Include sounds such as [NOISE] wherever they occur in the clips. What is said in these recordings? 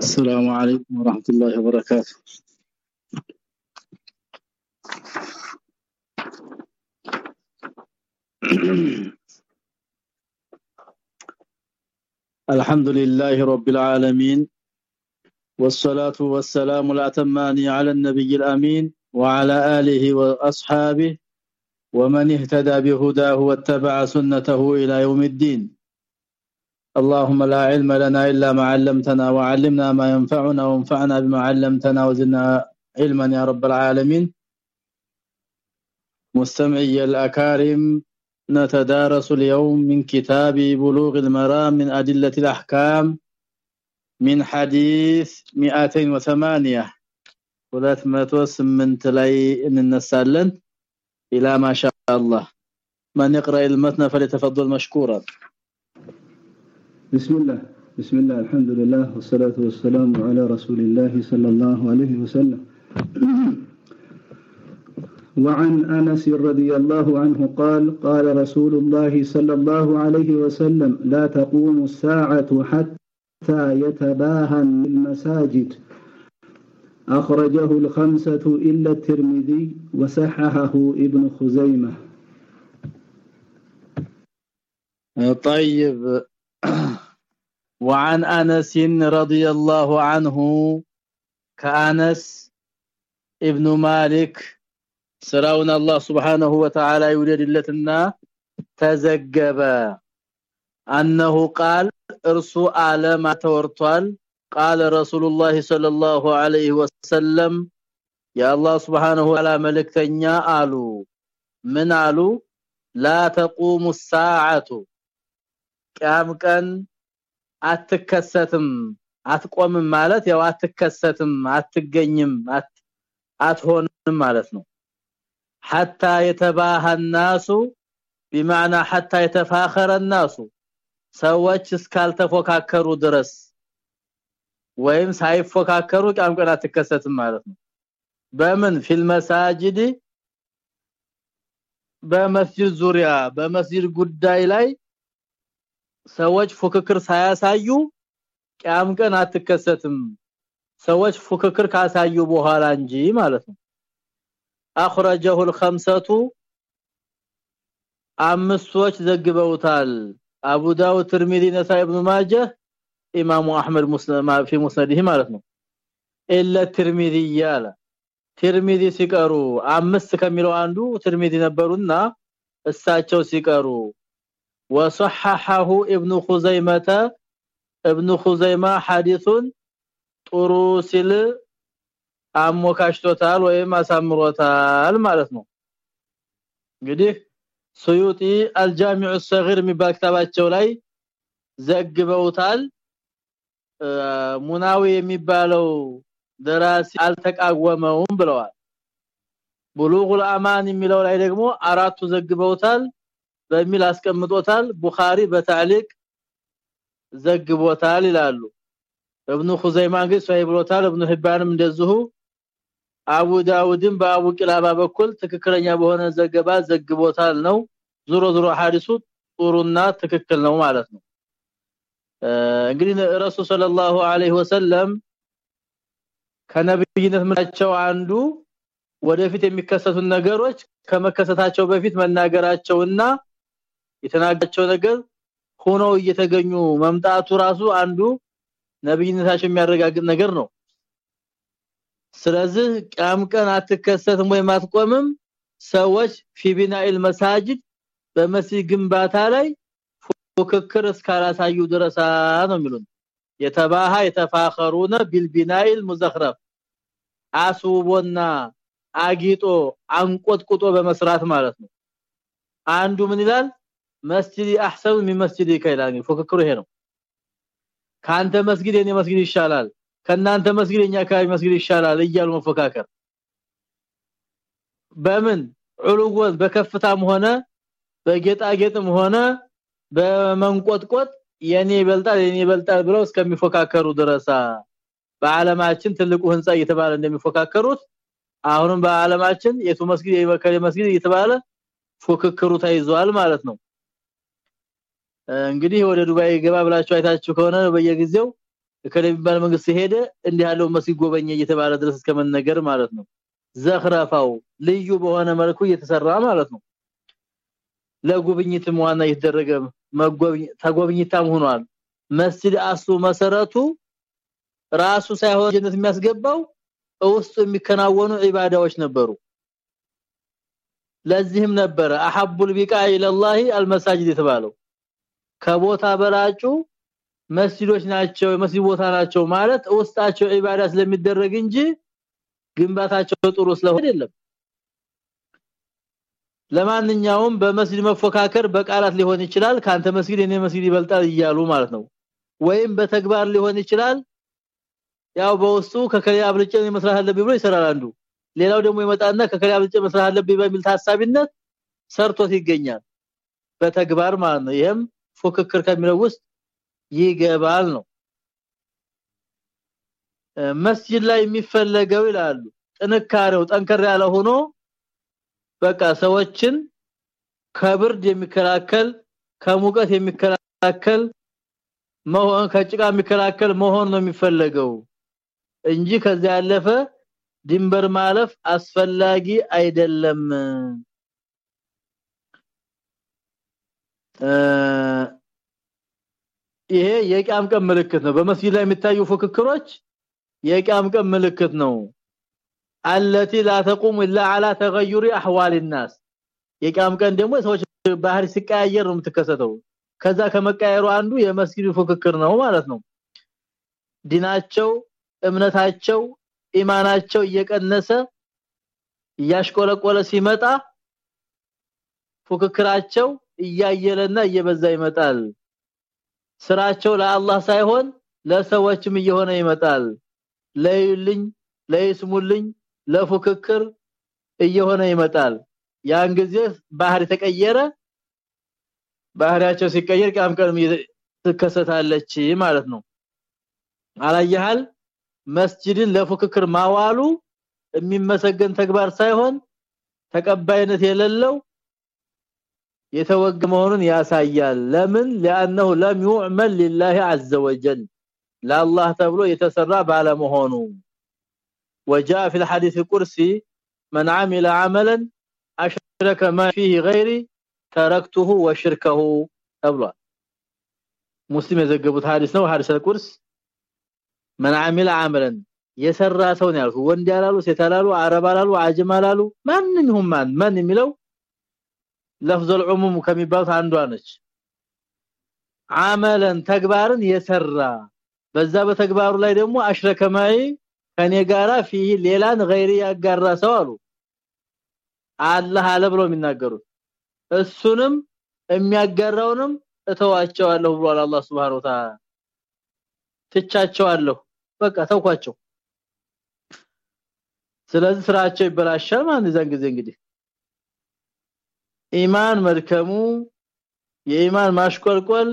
السلام عليكم ورحمة الله وبركاته. [CLEARS THROAT] الحمد لله رب العالمين والصلاة والسلام الأتمان على النبي الأمين وعلى آله وأصحابه ومن اهتدى بهداه واتبع سنته إلى يوم الدين. اللهم لا علم لنا إلا ما علمتنا وعلمنا ما ينفعنا وانفعنا بما علمتنا وزدنا علما يا رب العالمين مستمعي الأكارم نتدارس اليوم من كتاب بلوغ المرام من أدلة الأحكام من حديث 208 208 ላይ እንነሳለን إلى ما شاء الله من يقرأ المتن فليتفضل مشكورا بسم الله. بسم الله. الحمد لله والصلاة والسلام على رسول الله صلى الله عليه وسلم. [CLEARS THROAT] وعن أنس رضي الله عنه قال قال رسول الله صلى الله عليه وسلم لا تقوم الساعة حتى يتباهى المساجد. أخرجه الخمسة إلا الترمذي وصححه ابن خزيمة. طيب. [CLEARS THROAT] وعن انس رضي الله عنه كانس ابن مالك سراون الله سبحانه وتعالى يولدلتنا تزغب انه قال ارسو عالم تورطال قال رسول الله صلى الله عليه وسلم يا الله سبحانه وتعالى ملكتنيا قالوا من قالوا لا تقوم الساعه قيام كان አትከሰትም አትቆምም ማለት ያው አትከሰትም አትገኝም አትሆንም ማለት ነው حتى يتباهى الناس بمعنى حتى يتفاخر الناس ሰዎች እስካልተፎካከሩ ድረስ ወይም ሳይፎካከሩ ቅያም ቀን አትከሰትም ማለት ነው በምን ፊል መሳጅድ በመስጂድ ዙሪያ በመስጂድ ጉዳይ ላይ ሰዎች ፉክክር ሳያሳዩ ቂያም ቀን አትከሰትም። ሰዎች ፉክክር ካሳዩ በኋላ እንጂ ማለት ነው። አخرجه الخمسه አምስቶች ዘግበውታል። አቡ ዳውድ ትርሚዚ ነሳኢ ኢብኑ ማጀ ኢማሙ አህመድ ሙስሊም في مسنده ማለት ነው። ኢላ ትርሚዚ ያለ ትርሚዚ ሲቀሩ አምስት ከሚለው አንዱ ትርሚዚ ነበሩና እሳቸው ሲቀሩ وصححه ابن خزيمه ابن خزيمه حديث ጥሩ ሲል አሞካሽቶታል ወይም አሳምሮታል ማለት ነው እንግዲህ ሱዩጢ አልጃሚዑ الصغير የሚባል ክታባቸው ላይ ዘግበውታል ሙናዊ የሚባለው ደራሲ አልተቃወመውም ብለዋል ቡሉጉል አማን የሚለው ላይ ደግሞ አራቱ ዘግበውታል በሚል አስቀምጦታል። ቡኻሪ በታሊቅ ዘግቦታል ይላሉ። እብኑ ኹዘይማ ግን ሷሂህ ብሎታል። እብኑ ሂባንም እንደዚሁ። አቡ ዳውድም በአቡ ቂላባ በኩል ትክክለኛ በሆነ ዘገባ ዘግቦታል ነው። ዙሮ ዙሮ ሐዲሱ ጥሩና ትክክል ነው ማለት ነው። እንግዲህ ረሱል ሰለላሁ ዐለይሂ ወሰለም ከነብይነት ምናቸው አንዱ ወደፊት የሚከሰቱ ነገሮች ከመከሰታቸው በፊት መናገራቸውና የተናገራቸው ነገር ሆኖ እየተገኙ መምጣቱ ራሱ አንዱ ነብይነታቸው የሚያረጋግጥ ነገር ነው። ስለዚህ ቂያም ቀን አትከሰትም ወይ ማትቆምም ሰዎች ፊቢናኢል መሳጅድ በመስጂድ ግንባታ ላይ ፉክክር እስካላሳዩ ድረስ ነው የሚሉን የተባሃ የተፋኸሩነ ቢልቢናኢል ሙዘኽረፍ አስውቦና አጊጦ አንቆጥቁጦ በመስራት ማለት ነው። አንዱ ምን ይላል መስጂድ አህሰን من መስጂድ ይላል ፉክክሩ ይሄ ነው። ካንተ መስጊድ የኔ መስጊድ ይሻላል ከናንተ መስጊድ የኛ አካባቢ መስጊድ ይሻላል እያሉ መፎካከር። በምን? ዑሉወት በከፍታም ሆነ በጌጣጌጥም ሆነ በመንቆጥቆጥ የኔ ይበልጣል የኔ ይበልጣል ብለው እስከሚፎካከሩ ድረስ በአለማችን ትልቁ ህንጻ እየተባለ እንደሚፎካከሩት አሁንም በአለማችን የቱ መስጊድ የበከለ መስጊድ እየተባለ ፉክክሩ ተይዟል ማለት ነው እንግዲህ ወደ ዱባይ ገባ ብላችሁ አይታችሁ ከሆነ በየጊዜው ከለሚባል መንግስት ሄደ እንዲህ ያለው መስጊድ ጎበኘ እየተባለ ድረስ እስከመነገር ማለት ነው። ዘኽረፋው ልዩ በሆነ መልኩ እየተሰራ ማለት ነው። ለጉብኝትም ዋና እየተደረገ ተጎብኝታም ሆኗል። መስጂድ አሱ መሰረቱ ራሱ ሳይሆን ጀነት የሚያስገባው ውስጡ የሚከናወኑ ዒባዳዎች ነበሩ። ለዚህም ነበረ አሐቡል ቢቃ ኢለላህ አልመሳጅድ የተባለው ከቦታ በላጩ መስጂዶች ናቸው የመስጂድ ቦታ ናቸው ማለት ውስጣቸው ዒባዳ ስለሚደረግ እንጂ ግንባታቸው ጥሩ ስለሆነ አይደለም። ለማንኛውም በመስጂድ መፎካከር በቃላት ሊሆን ይችላል ካንተ መስጊድ የኔ መስጊድ ይበልጣል እያሉ ማለት ነው። ወይም በተግባር ሊሆን ይችላል ያው በውስጡ ከከሊያ አብልጬ መስራት አለብኝ ብሎ ይሰራል አንዱ። ሌላው ደግሞ ይመጣና ከከሊያ አብልጬ መስራት አለብኝ በሚል ታሳቢነት ሰርቶት ይገኛል። በተግባር ማለት ነው። ይሄም ፉክክር ከሚለው ውስጥ ይገባል ነው። መስጂድ ላይ የሚፈለገው ይላሉ። ጥንካሬው ጠንከር ያለ ሆኖ በቃ ሰዎችን ከብርድ የሚከላከል ከሙቀት የሚከላከል መሆን ከጭቃ የሚከላከል መሆን ነው የሚፈለገው እንጂ ከዛ ያለፈ ድንበር ማለፍ አስፈላጊ አይደለም ይሄ የቂያም ቀን ምልክት ነው በመስጊድ ላይ የሚታዩ ፉክክሮች የቂያም ቀን ምልክት ነው التي لا تقوم الا على تغير احوال الناس የቂያም ቀን ደግሞ ሰዎች ባህሪ ሲቀያየር ነው የምትከሰተው ከዛ ከመቀየሩ አንዱ የመስጊድ ፉክክር ነው ማለት ነው ዲናቸው እምነታቸው ኢማናቸው እየቀነሰ እያሽቆለቆለ ሲመጣ ፉክክራቸው እያየለና እየበዛ ይመጣል። ስራቸው ለአላህ ሳይሆን ለሰዎችም እየሆነ ይመጣል። ለይልኝ ለይስሙልኝ ለፉክክር እየሆነ ይመጣል። ያን ጊዜ ባህሪ ተቀየረ ባህሪያቸው ሲቀየር ቂያም ቀን ትከሰታለች ማለት ነው። አላየሃል መስጂድን ለፉክክር ማዋሉ የሚመሰገን ተግባር ሳይሆን ተቀባይነት የሌለው የተወገ መሆኑን ያሳያል ለምን لانه لم يعمل لله عز وجل ለአላህ ተብሎ የተሰራ ባለመሆኑ وجاء في الحديث القدسي من عمل عملا اشرك ما فيه غيري تركته وشركه ተብሏል ሙስሊም የዘገቡት ሐዲስ ነው ሐዲስ القدس من عمل عملا የሰራ ሰው ነው ያልኩ ወንድ ያላሉ ሴት ያላሉ አረብ ያላሉ አጅም ያላሉ ማንንም ይሁን ማን ማን የሚለው ለፍዘል العموم ከሚባሉት አንዷ ነች። አመለን ተግባርን የሰራ በዛ በተግባሩ ላይ ደግሞ አሽረከማይ ከኔ ጋራ ፊህ ሌላን غيري ያጋራ ሰው አሉ። አላህ አለ ብሎ የሚናገሩት። እሱንም የሚያጋራውንም እተዋቸዋለሁ ብሏል አላህ Subhanahu Wa Ta'ala ትቻቸዋለሁ። በቃ ተውኳቸው። ስለዚህ ስራቸው ይበላሻል ማለት ዘንግዜ እንግዲህ ኢማን መልከሙ የኢማን ማሽቆልቆል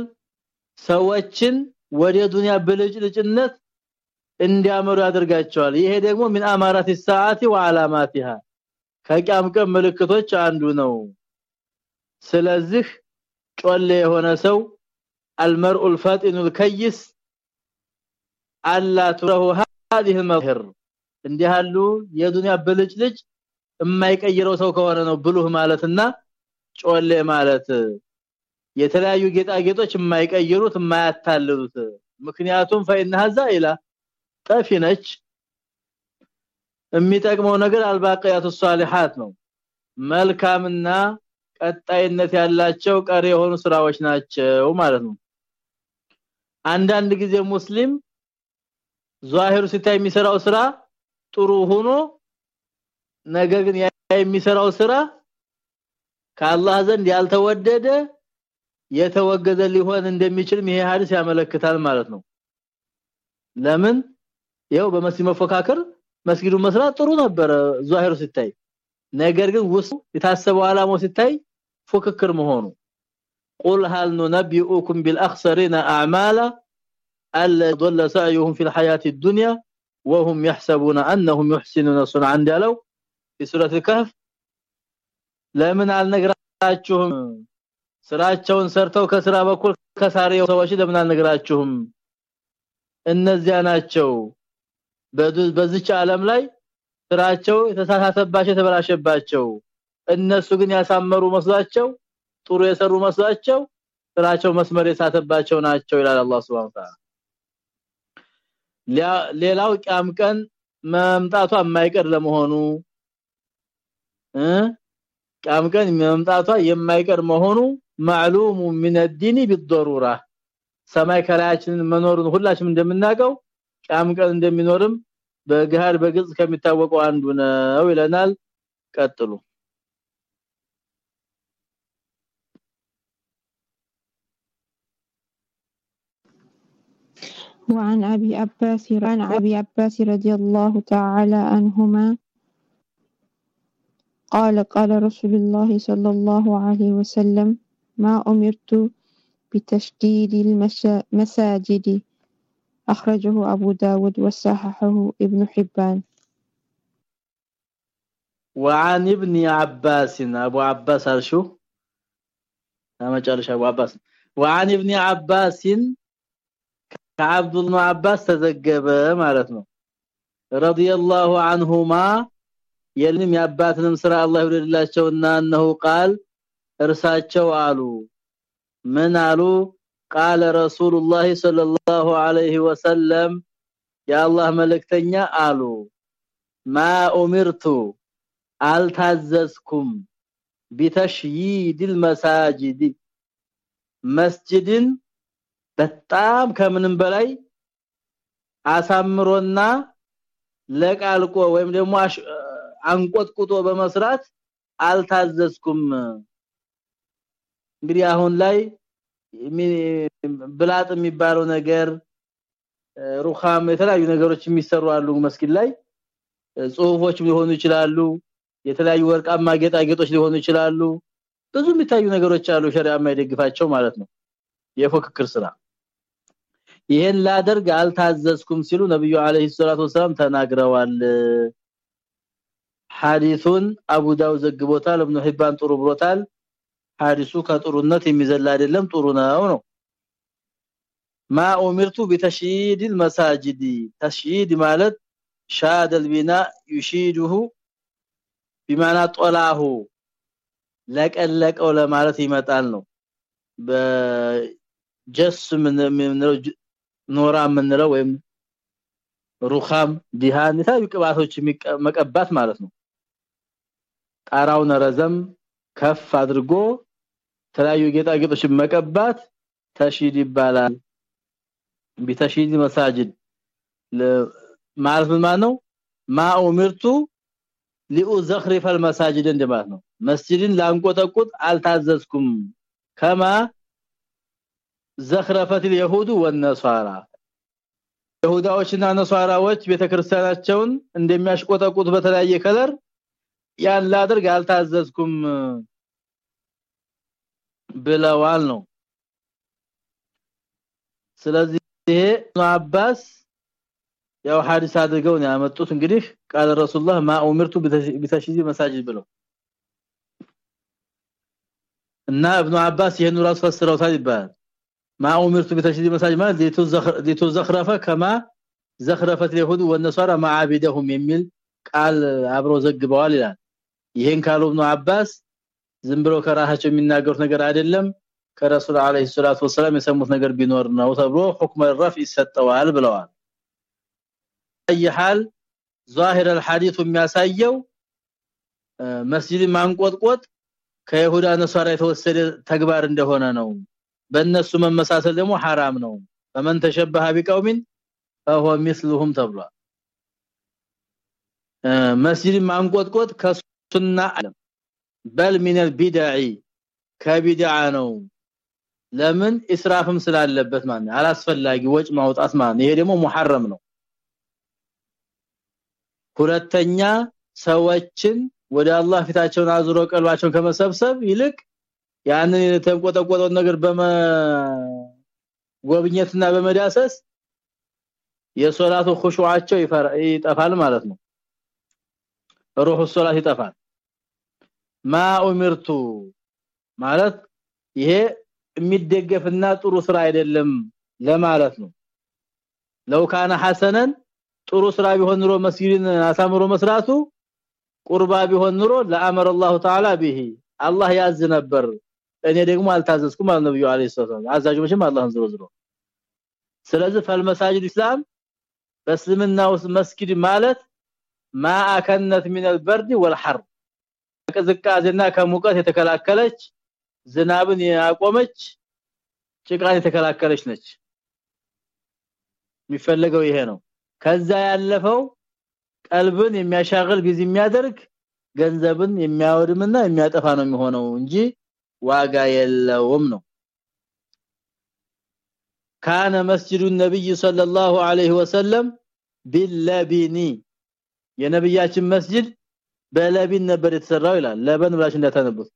ሰዎችን ወደ ዱንያ ብልጭልጭነት እንዲያመሩ ያደርጋቸዋል ይሄ ደግሞ ምን አማራት الساعه وعلاماتها ከቂያም ቀን ምልክቶች አንዱ ነው ስለዚህ ጮሌ የሆነ ሰው المرء الفاطن الكيس አላ ትረሁ هذه المظهر እንዲህ ያሉ የዱንያ ብልጭልጭ የማይቀይረው ሰው ከሆነ ነው ብሉህ ማለትና ጮሌ ማለት የተለያዩ ጌጣጌጦች የማይቀይሩት የማያታልሉት። ምክንያቱም ፈይናዛ ኢላ ጠፊ ነች። የሚጠቅመው ነገር አልባቂያቱ ሷሊሃት ነው። መልካምና ቀጣይነት ያላቸው ቀሪ የሆኑ ስራዎች ናቸው ማለት ነው። አንዳንድ ጊዜ ሙስሊም ዛሂሩ ሲታይ የሚሰራው ስራ ጥሩ ሆኖ ነገር ግን የሚሰራው ስራ ከአላህ ዘንድ ያልተወደደ የተወገዘ ሊሆን እንደሚችል ይሄ ሐዲስ ያመለክታል ማለት ነው ለምን ይሄው በመስጊድ መፎካከር መስጊዱ መስራት ጥሩ ነበረ ዛሂሩ ሲታይ ነገር ግን ውስጡ የታሰበው አላማው ሲታይ ፉክክር መሆኑ قل هل ننبئكم بالاخسرين اعمالا الذين ضل سعيهم في الحياه الدنيا وهم يحسبون انهم يحسنون صنعا እንዳለው في سوره الكهف ለምን አልነግራችሁም? ስራቸውን ሰርተው ከስራ በኩል ከሳሪው ሰዎች ለምን አልነግራችሁም? እነዚያ ናቸው። በዚች ዓለም ላይ ስራቸው የተሳሳተባቸው የተበላሸባቸው። እነሱ ግን ያሳመሩ መስሏቸው ጥሩ የሰሩ መስሏቸው ስራቸው መስመር የሳተባቸው ናቸው ይላል አላህ Subhanahu Ta'ala ሌላው ቂያም ቀን መምጣቷ የማይቀር ለመሆኑ እ ቂያም ቀን መምጣቷ የማይቀር መሆኑ ማዕሉሙ من الدين بالضروره ሰማይ ከላያችንን መኖሩን ሁላችንም እንደምናውቀው ቂያም ቀን እንደሚኖርም በገሃድ በግልጽ ከሚታወቀው አንዱ ነው ይለናል ቀጥሉ وعن أبي عباس عن أبي عباس رضي الله تعالى عنهما قال قال رسول الله صلى الله عليه وسلم ما أمرت بتشديد المساجد أخرجه أبو داود وصححه ابن حبان. وعن ابن عباس أبو عباس هذا شو؟ ما جالش أبو عباس. وعن ابن عباس كعبد بن عباس تذكب معناته رضي الله عنهما የልም ያባትንም ስራ አላህ ይወደድላቸውና እነሆ ቃል እርሳቸው አሉ። ምን አሉ? ቃለ ረሱላህ ሰለላሁ ዐለይሂ ወሰለም የአላህ መልእክተኛ አሉ። ማ ኡሚርቱ አልታዘዝኩም ቢተሽይድል መሳጅድ። መስጂድን በጣም ከምንም በላይ አሳምሮና ለቃልቆ ወይም ደግሞ አንቆጥቁጦ በመስራት አልታዘዝኩም። እንግዲህ አሁን ላይ ብላጥ የሚባለው ነገር ሩኻም የተለያዩ ነገሮች የሚሰሩ አሉ መስጊድ ላይ። ጽሁፎች ሊሆኑ ይችላሉ የተለያዩ ወርቃማ ጌጣጌጦች ሊሆኑ ይችላሉ። ብዙ የሚታዩ ነገሮች አሉ ሸሪዓ የማይደግፋቸው ማለት ነው። የፉክክር ስራ። ይሄን ላደርግ አልታዘዝኩም ሲሉ ነብዩ አለይሂ ሰላቱ ወሰለም ተናግረዋል ሐዲሱን አቡ ዳውድ ዘግቦታል ኢብኑ ሂባን ጥሩ ብሎታል ሐዲሱ ከጥሩነት የሚዘላ አይደለም ጥሩ ነው ነው ማ ኡሚርቱ بتشييد المساجد تشييد ማለት شاد البناء يشيده بمعنى طلاه ለቀለቀው ለማለት ይመጣል ነው በጀስ ምን ኖራ የምንለው ወይም ሩኻም ዲሃን የተለያዩ ቅባቶች መቀባት ማለት ነው ጣራውን ረዘም ከፍ አድርጎ የተለያዩ ጌጣጌጦችን መቀባት ተሽሂድ ይባላል ቢተሽሂድ መሳጅድ ማለት ምን ማለት ነው ማ ኡሚርቱ ሊኡዘኽሪፈ المساجد እንደማለት ነው መስጂድን ላንቆጠቁጥ አልታዘዝኩም ከማ ዘኽረፈት اليهود والنصارى ይሁዳዎችና ነሷራዎች ቤተክርስቲያናቸውን እንደሚያሽቆጠቁት በተለያየ ከለር ያን ላድርግ አልታዘዝኩም ብለዋል ነው ስለዚህ ይሄ አባስ ያው ሐዲስ አድርገው ነው ያመጡት እንግዲህ ቃል ረሱላህ ማ ኡምርቱ ቢተሽዚ መሳጅድ ብለው እና ኢብኑ አባስ ይሄን ራስ ፈስረውታል ይባላል ما امرت بتشديد المساجد ማለት لتزخرف كما زخرفت اليهود والنصارى معابدهم የሚል ቃል አብሮ ዘግበዋል ይላል ይሄን ካሉ ኢብኑ አባስ ዝም ብሎ ከራሳቸው የሚናገሩት ነገር አይደለም ከረሱል አለይሂ ሰላቱ ወሰለም የሰሙት ነገር ቢኖር ነው ተብሎ ሁክም الرف ይሰጠዋል ብለዋል አይሃል ظاهر الحديث የሚያሳየው መስጂድ ማንቆጥቆጥ ከይሁዳ ነሷራ የተወሰደ ተግባር እንደሆነ ነው በእነሱ መመሳሰል ደግሞ حرام ነው فمن تشبه بقوم فهو مثلهم ተብሏል መስጂድ ማንቆጥቆጥ ከሱና ሱና በል ሚነል ቢዳዒ ከቢዳዓ ነው። ለምን? እስራፍም ስላለበት ማለት አላስፈላጊ ወጭ ማውጣት ማለት ይሄ ደግሞ ሙሐረም ነው። ሁለተኛ ሰዎችን ወደ አላህ ፊታቸውን አዙሮ ቀልባቸውን ከመሰብሰብ ይልቅ ያንን የተቆጠቆጠው ነገር በመጎብኘትና በመዳሰስ የሶላቱ ኹሹዓቸው ይጠፋል ማለት ነው። ሩህ ሶላት ይጠፋል ማ ኡሚርቱ ማለት ይሄ የሚደገፍና ጥሩ ስራ አይደለም ለማለት ነው ለው ካነ ሐሰነን ጥሩ ስራ ቢሆን ኑሮ መስጊድን አሳምሮ መስራቱ ቁርባ ቢሆን ኑሮ ለአመረ الله تعالى به አላህ ያዝ ነበር እኔ ደግሞ አልታዘዝኩም አለ ነብዩ አለይሂ ሰላም አዛዡ መቼም አላህን ዝሮ ዝሮ ስለዚህ ፈልመሳጅድ እስላም በእስልምና ውስጥ መስጊድ ማለት ማአከነት من البرد والحر ከዝቃዜና ከሙቀት የተከላከለች ዝናብን ያቆመች ጭቃን የተከላከለች ነች የሚፈልገው ይሄ ነው ከዛ ያለፈው ቀልብን የሚያሻግል ጊዜ የሚያደርግ ገንዘብን የሚያወድምና የሚያጠፋ ነው የሚሆነው እንጂ ዋጋ የለውም ነው ካነ መስጂዱ ነብይ ሰለላሁ ዐለይሂ ወሰለም ቢለቢኒ የነብያችን መስጂድ በለቢን ነበር የተሰራው ይላል። ለበን ብላችሁ እንዳታነቡት።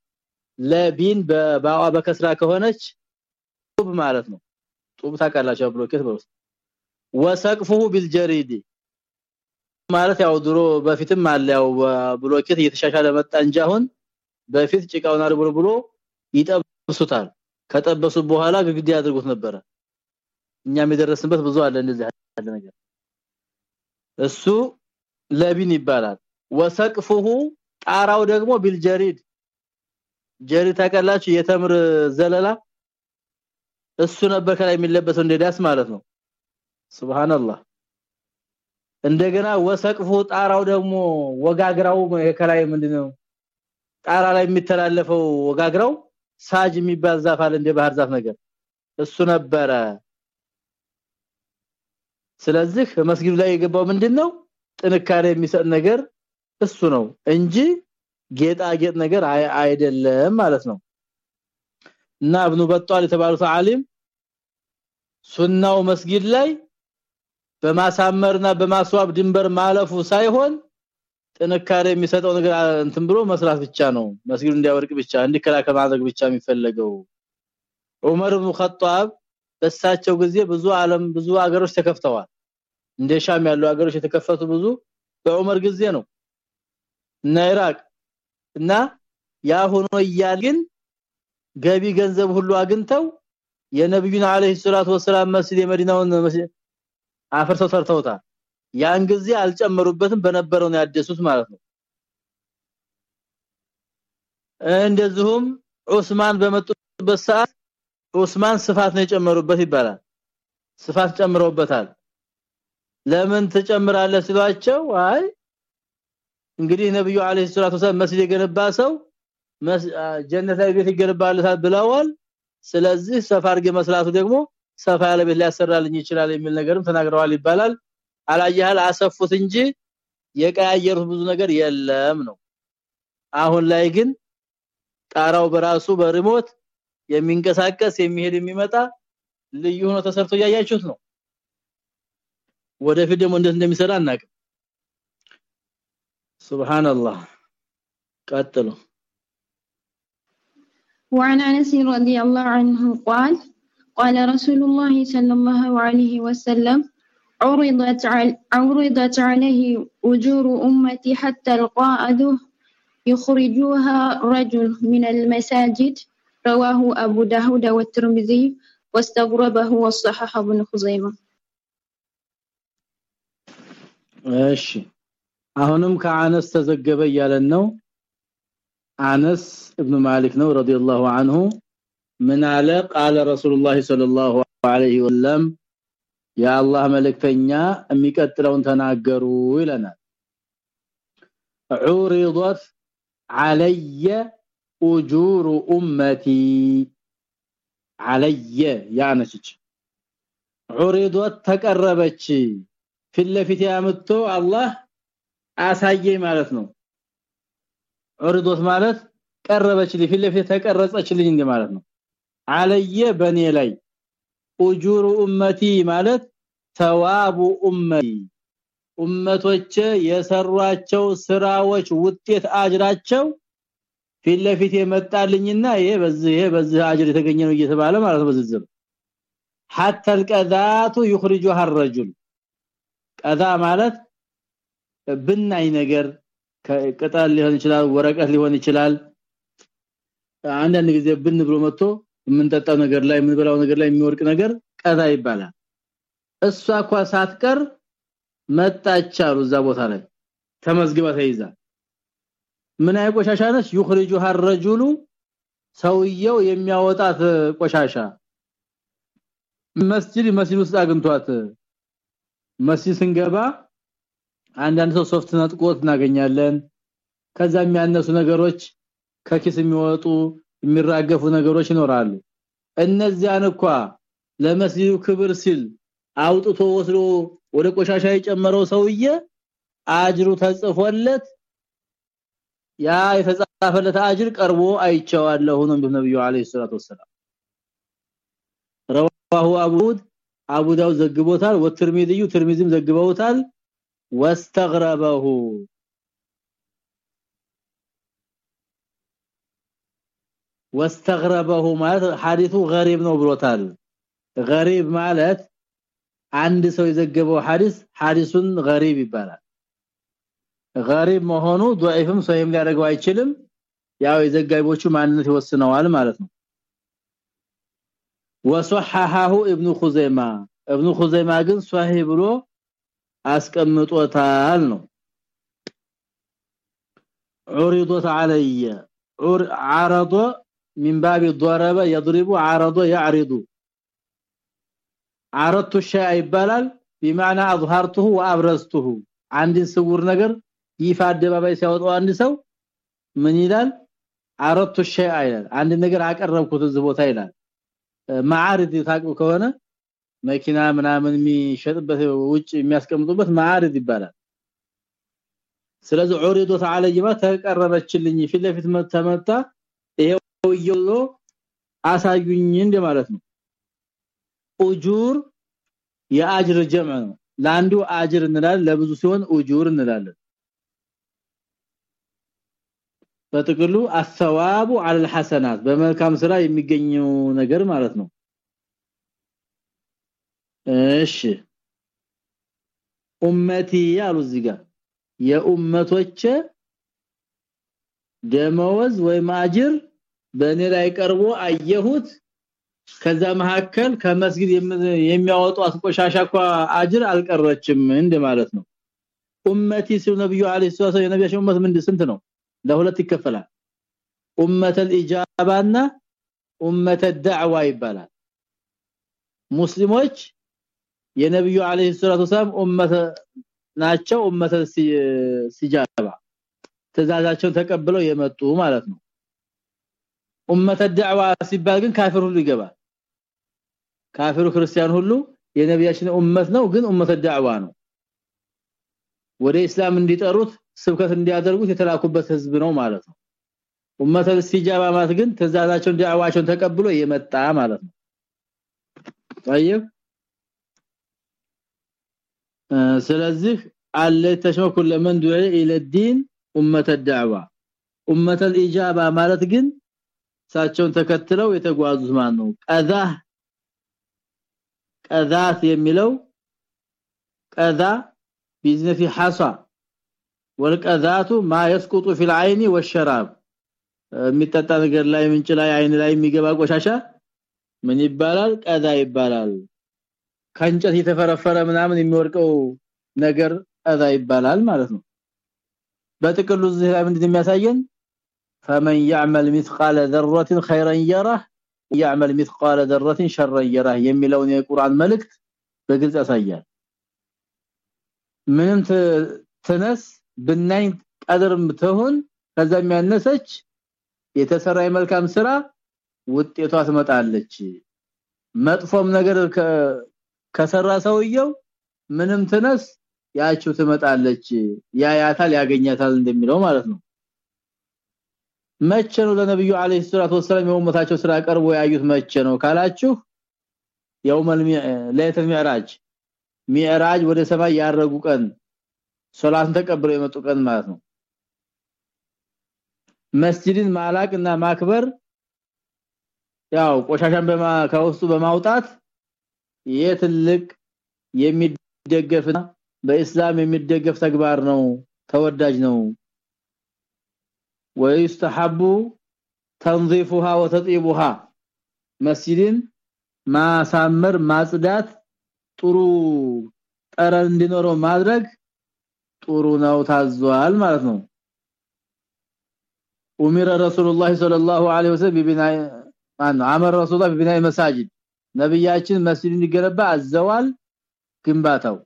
ለቢን በባዋ በከስራ ከሆነች ጡብ ማለት ነው። ጡብ ታቃላችሁ ብሎኬት በውስጥ። ወሰቅፉሁ ቢልጀሪዲ ማለት ያው ድሮ በፊትም አለ። ያው ብሎኬት እየተሻሻለ መጣ እንጂ አሁን በፊት ጭቃውን አርብሮ ብሎ ይጠብሱታል። ከጠበሱ በኋላ ግግዲ ያድርጉት ነበረ። እኛም የደረስንበት ብዙ አለ እንደዚህ ያለ ነገር። እሱ ለቢን ይባላል። ወሰቅፉሁ ጣራው ደግሞ ቢልጀሪድ። ጀሪድ ታቀላችሁ የተምር ዘለላ። እሱ ነበር ከላይ የሚለበሰው እንደዳስ ማለት ነው። ሱብሃንአላህ። እንደገና ወሰቅፉ ጣራው ደግሞ ወጋግራው ከላይ ምንድነው? ጣራ ላይ የሚተላለፈው ወጋግራው ሳጅ የሚባል ዛፍ አለ እንደ ባህር ዛፍ ነገር። እሱ ነበረ። ስለዚህ መስጊዱ ላይ የገባው ምንድነው ጥንካሬ የሚሰጥ ነገር እሱ ነው እንጂ ጌጣጌጥ ነገር አይደለም ማለት ነው። እና ኢብኑ በጧል የተባሉት ዓሊም ሱናው መስጊድ ላይ በማሳመርና በማስዋብ ድንበር ማለፉ ሳይሆን ጥንካሬ የሚሰጠው ነገር እንትን ብሎ መስራት ብቻ ነው። መስጊዱ እንዲያወርቅ ብቻ እንዲከላከል ማድረግ ብቻ የሚፈለገው። ዑመር ኢብኑ ኸጣብ በሳቸው ጊዜ ብዙ ዓለም ብዙ አገሮች ተከፍተዋል እንደ ሻም ያሉ አገሮች የተከፈቱ ብዙ በዑመር ጊዜ ነው። እና ኢራቅ እና ያ ሆኖ እያልን ገቢ ገንዘብ ሁሉ አግንተው የነብዩን አለይሂ ሰላቱ ወሰለም መስጊድ የመዲናውን አፈርሰው ሰርተውታል። ያን ጊዜ አልጨመሩበትም በነበረው ያደሱት ማለት ነው። እንደዚሁም ዑስማን በመጡበት ሰዓት ዑስማን ስፋት ነው የጨመሩበት ይባላል። ስፋት ጨምረውበታል ለምን ትጨምራለህ ሲሏቸው አይ እንግዲህ ነብዩ አለይሂ ሰላቱ ወሰለም መስጊድ የገነባ ሰው ላይ ቤት ይገነባለታል ብለዋል። ስለዚህ ሰፋ አድርጌ መስራቱ ደግሞ ሰፋ ያለ ቤት ሊያሰራልኝ ይችላል የሚል ነገርም ተናግረዋል ይባላል። አላየሃል አሰፉት እንጂ የቀያየሩት ብዙ ነገር የለም ነው። አሁን ላይ ግን ጣራው በራሱ በሪሞት የሚንቀሳቀስ የሚሄድ የሚመጣ ልዩ ሆኖ ተሰርቶ ያያችሁት ነው ወደፊት ደግሞ እንዴት እንደሚሰራ እናቀ ሱብሃንአላህ ቀጥሉ وعن انس رضي الله عنه قال قال رسول الله صلى الله عليه وسلم عرضت عرضت عليه أجور أمتي حتى القائد يخرجوها رجل من المساجد رواه أبو داود والترمذي واستغربه والصحح ابن خزيمة እሺ አሁንም ከአነስ ተዘገበ ያለን ነው አነስ ابن ማሊክ ነው رضي الله عنه من አለ قال رسول الله صلى الله عليه وسلم يا الله መልእክተኛ የሚቀጥለውን ተናገሩ ይለናል عرضت علي اجور امتي علي ያነች عرضت ተቀረበች ፊት ለፊት ያመጥቶ አላህ አሳየኝ ማለት ነው። እርዶት ማለት ቀረበችልኝ ፊት ለፊት ተቀረጸችልኝ እንደ ነው። አለየ በኔ ላይ ኡጁሩ ኡመቲ ማለት ተዋቡ ኡመቲ። ኡመቶቼ የሰሯቸው ስራዎች ውጤት አጅራቸው ፊት ለፊት የመጣልኝና ይሄ በዚህ ይሄ በዚህ አጅር የተገኘ ነው እየተባለ ማለት ነው በዝዝብ حتى القذات يخرجها الرجل ቀዛ ማለት ብናይ ነገር ቅጠል ሊሆን ይችላል ወረቀት ሊሆን ይችላል። አንዳንድ ጊዜ ብን ብሎ መጥቶ የምንጠጣው ነገር ላይ የምንበላው ነገር ላይ የሚወርቅ ነገር ቀዛ ይባላል። እሷ ኳ ሳትቀር መጣቻሉ እዛ ቦታ ላይ ተመዝግባ ተይዛ። ምን አይቆሻሻነስ ይخرج الرجل ሰውየው የሚያወጣት ቆሻሻ። መስጂድ መስጂድ ውስጥ አግንቷት መስጂድ ስንገባ አንዳንድ ሰው soft ነጥቆት እናገኛለን። ከዛ የሚያነሱ ነገሮች ከኪስ የሚወጡ የሚራገፉ ነገሮች ይኖራሉ። እነዚያን እንኳ ለመስጂዱ ክብር ሲል አውጥቶ ወስዶ ወደ ቆሻሻ የጨመረው ሰውዬ አጅሩ ተጽፎለት ያ የተጻፈለት አጅር ቀርቦ አይቼዋለሁ ነው ነብዩ عليه الصلاة والسلام ረዋሁ አቡድ አቡ ዳውድ ዘግቦታል ወትርሚዚዩ ትርሚዚም ዘግበውታል። واستغربه واستغربه ማለት ሐዲሱ غريب ነው ብሎታል። غريب ማለት አንድ ሰው የዘገበው ሐዲስ ሐዲሱን غريب ይባላል። غريب መሆኑ ضعيفም ሰውም ሊያደርገው አይችልም። ያው የዘጋቢዎቹ ማንነት ይወስነዋል ማለት ነው። وصححه ابن خزيمه ابن خزيمه ግን ሷሂህ ብሎ አስቀምጦታል ነው عرضت علي عرض من باب ضرب يضرب عرض يعرض عرضت الشيء ይባላል بمعنى اظهرته وابرزته አንድን ስውር ነገር ይፋ አደባባይ ሲያወጣው አንድ ሰው ምን ይላል عرضت الشيء ይላል አንድ ነገር አቀረብኩት እዚህ ቦታ ይላል ማዓርድ ታቁ ከሆነ መኪና ምናምን የሚሸጥበት ውጭ የሚያስቀምጡበት ማዓርድ ይባላል። ስለዚህ ዑሪዶት አለይማ ተቀረበችልኝ ፊት ለፊት ተመታ ይሄው ይሎ አሳዩኝ እንደማለት ነው። ኡጁር የአጅር ጀምዕ ነው። ለአንዱ አጅር እንላለን ለብዙ ሲሆን ኡጁር እንላለን በጥቅሉ አሰዋቡ አለል ሐሰናት በመልካም ስራ የሚገኘው ነገር ማለት ነው። እሺ። ኡመቲ ያሉ እዚህ ጋር የኡመቶች ደመወዝ ወይም አጅር በእኔ ላይ ቀርቦ አየሁት። ከዛ መሐከል ከመስጊድ የሚያወጡ አስቆሻሻኳ አጅር አልቀረችም እንደማለት ነው። ኡመቲ ሲሉ ነብዩ አለይሂ ሰላም የነብያችን ኡመት ምንድን ስንት ነው? ለሁለት ይከፈላል። ኡመተል ኢጃባና ኡመተ ዳዕዋ ይባላል። ሙስሊሞች የነብዩ አለይሂ ሰላቱ ሰላም ኡመተ ናቸው ኡመተ ሲጃባ። ተዛዛቸውን ተቀብለው የመጡ ማለት ነው። ኡመተ ዳዕዋ ሲባል ግን ካፊር ሁሉ ይገባል። ካፊሩ ክርስቲያን ሁሉ የነቢያችን ኡመት ነው ግን ኡመተ ዳዕዋ ነው። ወደ እስላም እንዲጠሩት ስብከት እንዲያደርጉት የተላኩበት ህዝብ ነው ማለት ነው ኡመተ ሲጃባ ማለት ግን ተዛዛቸውን ዳዕዋቸውን ተቀብሎ የመጣ ማለት ነው طيب ስለዚህ አለ ተሽመኩ ለመን ዱዓ ኢለ ዲን ኡመተ ዳዕዋ ኡመተ ኢጃባ ማለት ግን ሳቸውን ተከትለው የተጓዙት ማን ነው ቀዛ ቀዛት የሚለው ቀዛ ቢዝነ ፊ ሐሳ ወልቀዛቱ ማ يسقط في العين والشراب የሚጠጣ ነገር ላይ ምንጭ ላይ አይን ላይ የሚገባ ቆሻሻ ምን ይባላል ቀዛ ይባላል ከእንጨት የተፈረፈረ ምናምን የሚወርቀው ነገር ቀዛ ይባላል ማለት ነው በጥቅሉ እዚህ ላይ ምንድን የሚያሳየን فمن يعمل مثقال ذره خيرا يره يعمل مثقال ذره شرا يره የሚለውን የቁርአን መልእክት በግልጽ ያሳያል ምንም ተነስ ብናኝ ቀድርም ትሆን ከዛ የሚያነሰች የተሰራ የመልካም ስራ ውጤቷ ትመጣለች። መጥፎም ነገር ከሰራ ሰውየው ምንም ትነስ ያቺው ትመጣለች። ያያታል ያገኛታል እንደሚለው ማለት ነው። መቼ ነው ለነብዩ አለይሂ ሰላቱ ወሰለም የኡመታቸው ስራ ቀርቦ ያዩት? መቼ ነው ካላችሁ የውመል ለይተል ሚዕራጅ። ሚዕራጅ ወደ ሰማይ ያረጉ ቀን ሶላትን ተቀብለው የመጡ ቀን ማለት ነው። መስጂድን ማላቅና ማክበር ያው ቆሻሻን ከውስጡ በማውጣት የትልቅ የሚደገፍና በእስላም የሚደገፍ ተግባር ነው ተወዳጅ ነው። ويستحب تنظيفها وتطيبها መስጂድን ማሳመር ማጽዳት ጥሩ ጠረን እንዲኖረው ማድረግ ጥሩ ነው ታዟል ማለት ነው ኡሚረ ረሱላህ ሰለላሁ ዐለይሂ ወሰለም ቢቢናይ ማነው አመረ ረሱላህ ቢቢናይ መሳጅድ ነብያችን መስጂድ እንዲገነባ አዘዋል ግንባታው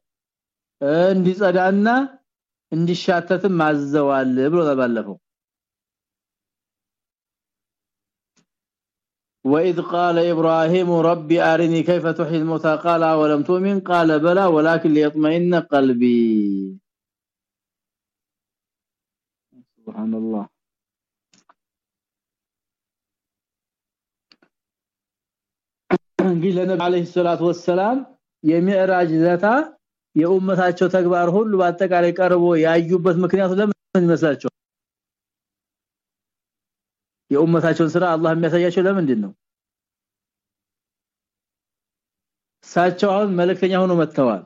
እንዲጸዳና እንዲሻተትም አዘዋል ብሎ ተባለፈው وإذ قال إبراهيم ربي أرني كيف تحيي الموتى قال ولم تؤمن قال بلى ولكن ليطمئن قلبي سبحان الله እንግዲህ ለነብዩ አለይሂ ሰላቱ ወሰለም የሚዕራጅ ዘታ የኡመታቸው ተግባር ሁሉ በአጠቃላይ ቀርቦ ያዩበት ምክንያቱ ለምን ይመስላችኋል የኡመታቸውን ስራ አላህ የሚያሳያቸው ለምንድን ነው ሳቸው አሁን መልእክተኛ ሆኖ መጥተዋል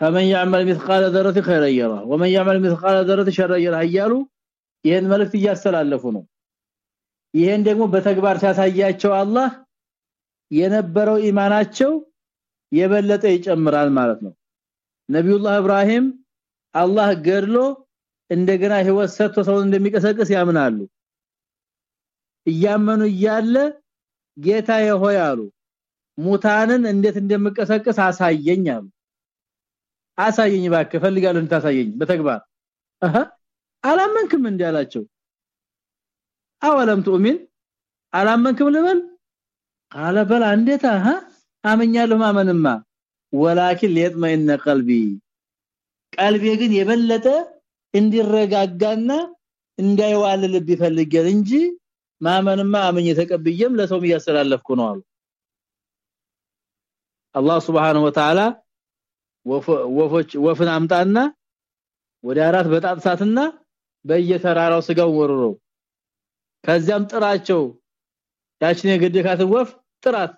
فمن يعمل مثقال ذره خيرا يره ومن يعمل مثقال ذره شرا يره እያሉ ይሄን መልእክት እያስተላለፉ ነው። ይሄን ደግሞ በተግባር ሲያሳያቸው አላህ የነበረው ኢማናቸው የበለጠ ይጨምራል ማለት ነው። ነብዩላህ ኢብራሂም አላህ ገድሎ እንደገና ህይወት ሰጥቶ ሰውን እንደሚቀሰቅስ ያምናሉ። እያመኑ እያለ ጌታዬ ሆይ አሉ ሙታንን እንዴት እንደምቀሰቅስ አሳየኝ አሉ። አሳየኝ ባከ ፈልጋለሁ እንታሳየኝ በተግባር አላመንክም እንዲያላቸው። አወለም ትኡሚን አላመንክም ልበል? ቃለ በላ እንዴት አሃ አመኛለሁ ማመንማ። ወላኪን ሊጥመኢነ ቀልቢ ቀልቤ ግን የበለጠ እንዲረጋጋና እንዳይዋልልብ ይፈልጋል እንጂ ማመንማ አመኝ ተቀብየም ለሰውም እያስተላለፍኩ ነው አሉ። አላህ Subhanahu Wa Ta'ala ወፎች ወፍን አምጣና ወደ አራት በጣጥሳትና በየተራራው ስጋው ወርሮ ከዚያም ጥራቸው። ያችን የገደካትን ወፍ ጥራት።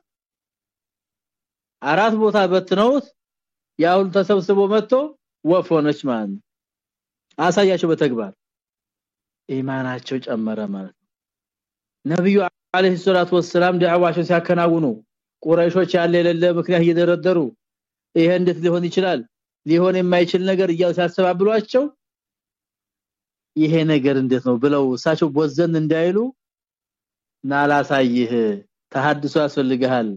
አራት ቦታ በትነውት ያውን ተሰብስቦ መጥቶ ወፍ ሆነች ማለት አሳያቸው በተግባር። ኢማናቸው ጨመረ ማለት ነው። ነብዩ አለይሂ ሰላቱ ወሰለም ዳዕዋቸውን ሲያከናውኑ ቁረይሾች ያለ የሌለ ምክንያት እየደረደሩ ይሄ እንዴት ሊሆን ይችላል? ሊሆን የማይችል ነገር እያው ሲያስተባብሏቸው ይሄ ነገር እንዴት ነው ብለው እሳቸው ቦዘን እንዳይሉ ናላሳይህ ተሐድሶ ያስፈልጋል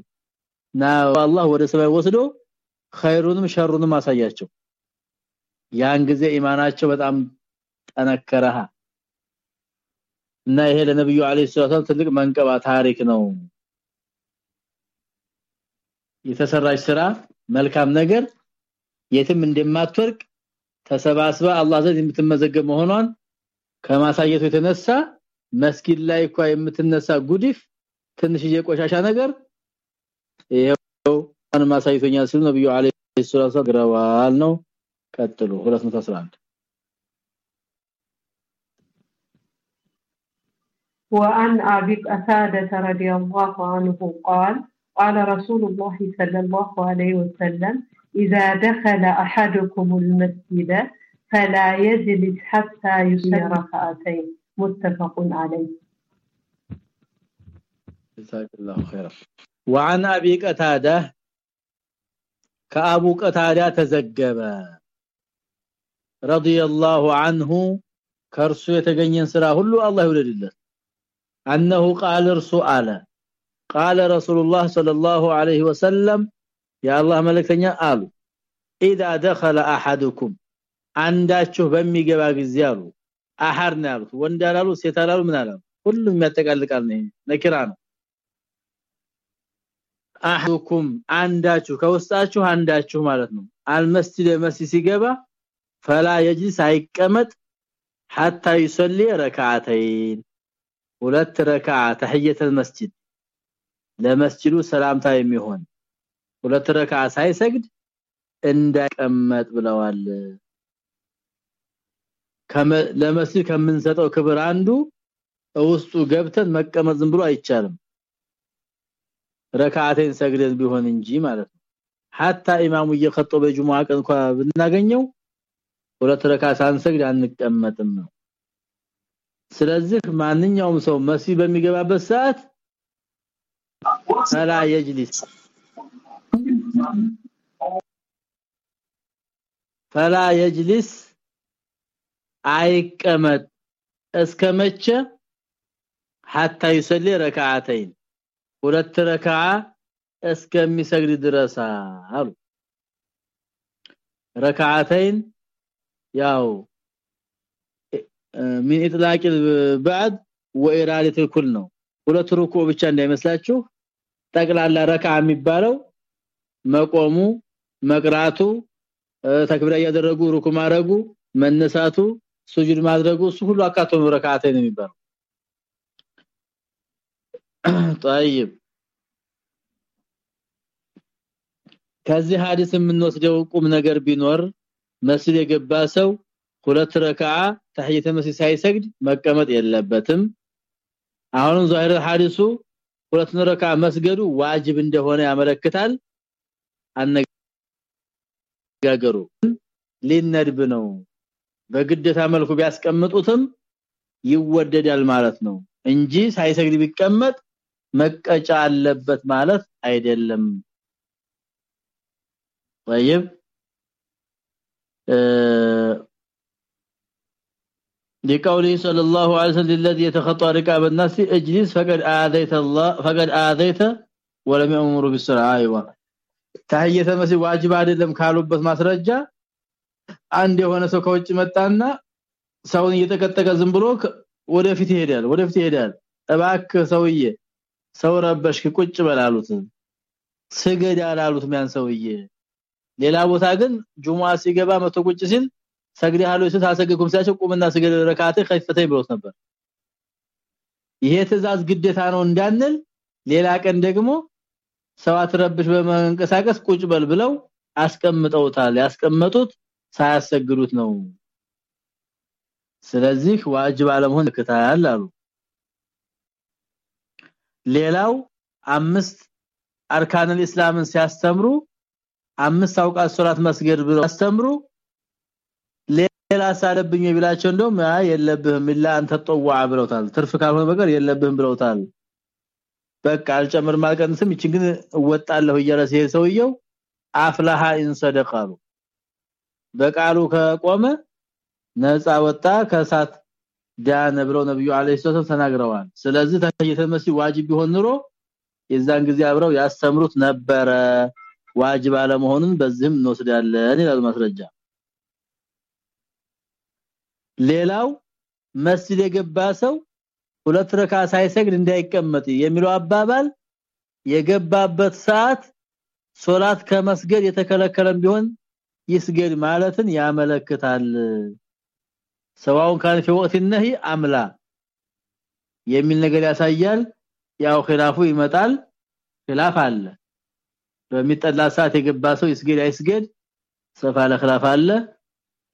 ና አላህ ወደ ሰማይ ወስዶ ኸይሩንም ሸሩንም አሳያቸው። ያን ጊዜ ኢማናቸው በጣም ጠነከረሃ። እና ይሄ ለነብዩ አለይሂ ሰላም ትልቅ መንቀባ ታሪክ ነው። የተሰራች ስራ መልካም ነገር የትም እንደማትወርቅ ተሰባስባ አላህ ዘንድ የምትመዘገብ መሆኗን ከማሳየቱ የተነሳ መስጊድ ላይ እንኳን የምትነሳ ጉዲፍ ትንሽ የቆሻሻ ነገር ይሄው አን ማሳይቶኛል ሲሉ ነብዩ አለይሂ ሰላቱ ግረዋል ነው ቀጥሉ 211 وعن أبي قتادة رضي الله عنه قال قال رسول الله صلى الله عليه وسلم إذا دخل أحدكم المسجد فلا يجلس حتى يسلم. ركعتين. متفق عليه. جزاك الله خيرا. وعن أبي قتادة كأبو قتادة تزجب. رضي الله عنه كرسو يتغنين سرا ስራ الله يولد له أنه قال ارسو قال رسول الله صلى الله عليه وسلم يا الله ملكتኛ قال إذا دخل أحدكم አንዳችሁ በሚገባ ጊዜ አሉ አሐር ነው ያሉት ወንድ አላሉ ሴት አላሉ ምን አላሉ ሁሉም የሚያጠቃልቃል ነው ነኪራ ነው አህዱኩም አንዳችሁ ከውስጣችሁ አንዳችሁ ማለት ነው አልመስጂድ መስጂድ ሲገባ ፈላ የጅልስ አይቀመጥ حتى يصلي ركعتين ሁለት ረካ ተህየተ መስጂድ ለመስጂዱ ሰላምታ የሚሆን ሁለት ረካ ሳይሰግድ እንዳይቀመጥ ብለዋል ለመስጂድ ከምንሰጠው ክብር አንዱ ውስጡ ገብተን መቀመጥ ዝም ብሎ አይቻልም ረካዓተን ሰግደን ቢሆን እንጂ ማለት ነው hatta ኢማሙ እየከጠበ ጁሙአ ቀን እንኳን ብናገኘው ሁለት ረካ ሳንሰግድ አንቀመጥም ነው ስለዚህ ማንኛውም ሰው መስጂድ በሚገባበት ሰዓት ሰላ يجلس فلا يجلس አይቀመጥ እስከመቼ حتى يصلي ركعتين ሁለት ረካዓ እስከሚሰግድ ድረስ አሉ ረካዓተይን ያው من اطلاق بعد واراده الكل ነው ሁለት ሩኩ ብቻ እንዳይመስላችሁ ጠቅላላ ረካዓ የሚባለው መቆሙ መቅራቱ ተክቢራ ያደረጉ ሩኩ ማረጉ መነሳቱ ሱጁድ ማድረጉ እሱ ሁሉ አካቶ ረካዓተይን የሚባለው طيب ከዚህ ሐዲስ የምንወስደው ቁም ነገር ቢኖር መስጊድ የገባ ሰው ሁለት ረካዓ ተህየተ መስጊድ ሳይሰግድ መቀመጥ የለበትም አሁን ዛሂር ሐዲሱ ሁለት ረካዓ መስገዱ ዋጅብ እንደሆነ ያመለክታል አነጋገሩ ሊነድብ ነው በግዴታ መልኩ ቢያስቀምጡትም ይወደዳል ማለት ነው እንጂ ሳይሰግድ ቢቀመጥ መቀጫ አለበት ማለት አይደለም طيب لقوله صلى الله عليه وسلم الذي يتخطى ركاب الناس اجلس فقد اذيت الله فقد اذيت ولم يأمر بالسرعه ايوه تحيه المسجد واجب አይደለም ካሉበት ማስረጃ አንድ የሆነ ሰው ከውጭ መጣና ሰውን እየተከተከ ዝም ብሎ ወደፊት ይሄዳል ወደፊት ይሄዳል። እባክህ ሰውዬ ሰው ረበሽክ ቁጭ በላሉት ስገድ ያላሉት ማን ሰውዬ። ሌላ ቦታ ግን ጁሙአ ሲገባ መቶ ቁጭ ሲል ሰግድ ያለው እሱ ታሰግኩም ሲያቸው ቁምና ስገድ ረካተ ከፈተይ ብሎት ነበር። ይሄ ትእዛዝ ግዴታ ነው እንዳንል ሌላ ቀን ደግሞ ሰው አትረብሽ በመንቀሳቀስ ቁጭ በል ብለው አስቀምጠውታል። ያስቀመጡት ሳያሰግዱት ነው። ስለዚህ ዋጅብ አለመሆን ከታያል አሉ። ሌላው አምስት አርካን እስላምን ሲያስተምሩ አምስት አውቃት ሶላት መስገድ ብለው አስተምሩ ሌላ ሳለብኝ ቢላቸው እንደውም የለብህም ኢላ አንተ ተጠዋ ብለውታል። ትርፍ ካልሆነ በቀር የለብህም ብለውታል። በቃ አልጨምር ማልቀንስም ይችን ግን እወጣለሁ እያለ ሲሄድ ሰውየው አፍላሃ ኢንሰደቃሉ በቃሉ ከቆመ ነፃ ወጣ ከሳት ዳነ ብለው ነብዩ አለይሂ ሰላም ተናግረዋል። ስለዚህ ተህየተ መስጊድ ዋጅብ ቢሆን ኑሮ የዛን ጊዜ አብረው ያስተምሩት ነበረ። ዋጅብ አለመሆኑን በዚህም እንወስዳለን ይላል ማስረጃ። ሌላው መስጊድ የገባ ሰው ሁለት ረካ ሳይሰግድ እንዳይቀመጥ የሚለው አባባል የገባበት ሰዓት ሶላት ከመስገድ የተከለከለም ቢሆን ይስገድ ማለትን ያመለክታል ሰዋውን ካን في وقت النهي አምላ የሚል ነገር ያሳያል ያው ኺላፉ ይመጣል ኺላፍ አለ በሚጠላ ሰዓት የገባ ሰው ይስገድ አይስገድ ሰፋ ለኺላፍ አለ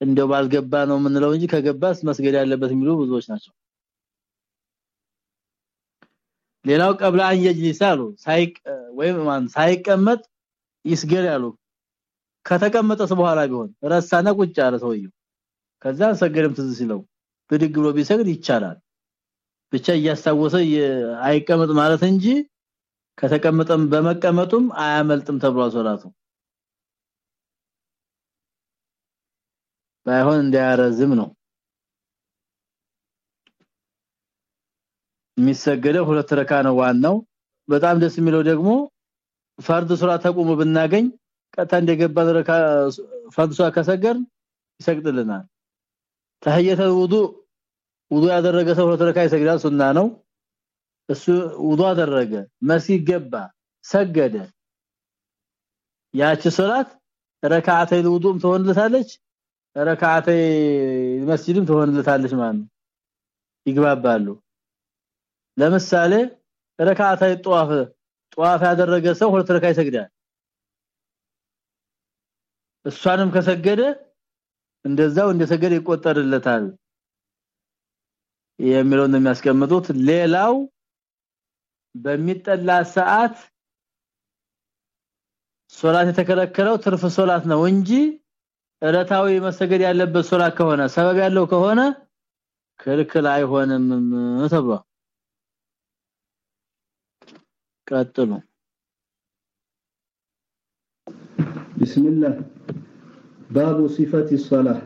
እንደው ባልገባ ነው የምንለው እንጂ ከገባስ መስገድ ያለበት የሚሉ ብዙዎች ናቸው ሌላው ቀብላ አንየጅሊሳሉ ሳይቅ ወይም ማን ሳይቀመጥ ይስገድ ያሉ ከተቀመጠስ በኋላ ቢሆን ረሳና ቁጭ አለ ሰውየው። ከዛ ሰገደም ትዝ ሲለው ብድግ ብሎ ቢሰግድ ይቻላል። ብቻ እያስታወሰ አይቀመጥ ማለት እንጂ ከተቀመጠም በመቀመጡም አያመልጥም ተብሏል ሶላቱ ባይሆን እንዳያረዝም ነው። የሚሰገደው ሁለት ረካ ነው ዋናው በጣም ደስ የሚለው ደግሞ ፈርድ ሶላት ተቆሞ ብናገኝ ቀጣ እንደገባ ረካ ሶላት ከሰገር ይሰግድልናል። ተህየተ ውዱ ውዱ ያደረገ ሰው ሁለት ረካ ይሰግዳል። ሱና ነው። እሱ ውዱ አደረገ መስጊድ ገባ ሰገደ። ያቺ ሶላት ረካዓተይ ውዱም ትሆንለታለች ረካዓተይ መስጂድም ትሆንለታለች ማለት ነው። ይግባባሉ። ለምሳሌ ረካዓተይ ጧፍ ጧፍ ያደረገ ሰው ሁለት ረካ ይሰግዳል እሷንም ከሰገደ እንደዛው እንደሰገደ ይቆጠርለታል የሚለው እንደሚያስቀምጡት ሌላው በሚጠላ ሰዓት ሶላት የተከለከለው ትርፍ ሶላት ነው እንጂ እለታዊ መሰገድ ያለበት ሶላት ከሆነ ሰበብ ያለው ከሆነ ክልክል አይሆንም ተብሏል ቀጥሉ بسم الله باب صفة الصلاة.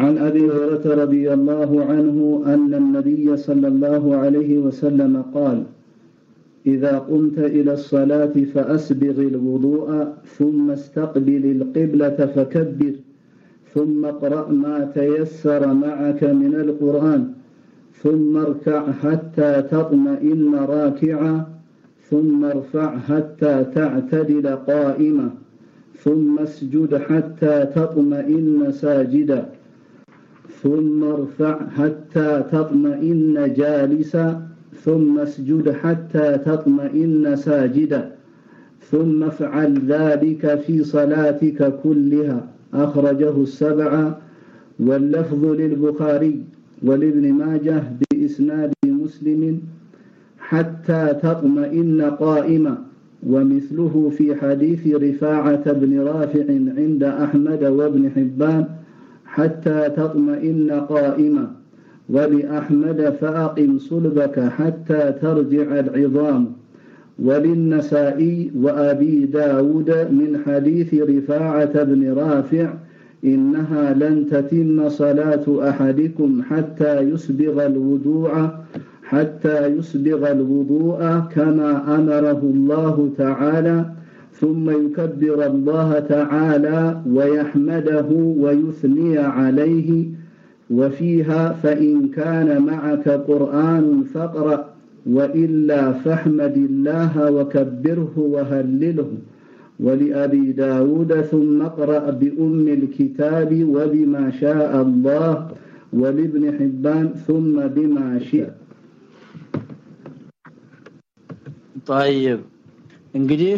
عن أبي هريرة رضي الله عنه أن النبي صلى الله عليه وسلم قال إذا قمت إلى الصلاة فأسبغ الوضوء ثم استقبل القبلة فكبر ثم اقرأ ما تيسر معك من القرآن ثم اركع حتى تطمئن راكعا ثم ارفع حتى تعتدل قائما. ثم اسجد حتى تطمئن ساجدا. ثم ارفع حتى تطمئن جالسا. ثم اسجد حتى تطمئن ساجدا. ثم افعل ذلك في صلاتك كلها. أخرجه السبعة واللفظ للبخاري ولابن ماجه بإسناد مسلم. حتى تطمئن قائما. ومثله في حديث رفاعة بن رافع عند أحمد وابن حبان حتى تطمئن قائما ولأحمد فأقم صلبك حتى ترجع العظام. وللنسائي وأبي داود من حديث رفاعة بن رافع إنها لن تتم صلاة أحدكم حتى يسبغ الوضوء حتى يسبغ الوضوء كما أمره الله تعالى ثم يكبر الله تعالى ويحمده ويثني عليه. وفيها فإن كان معك قرآن فاقرأ وإلا فاحمد الله وكبره وهلله. ولأبي داود ثم اقرأ بأم الكتاب وبما شاء الله ولابن حبان ثم بما شئ طيب እንግዲህ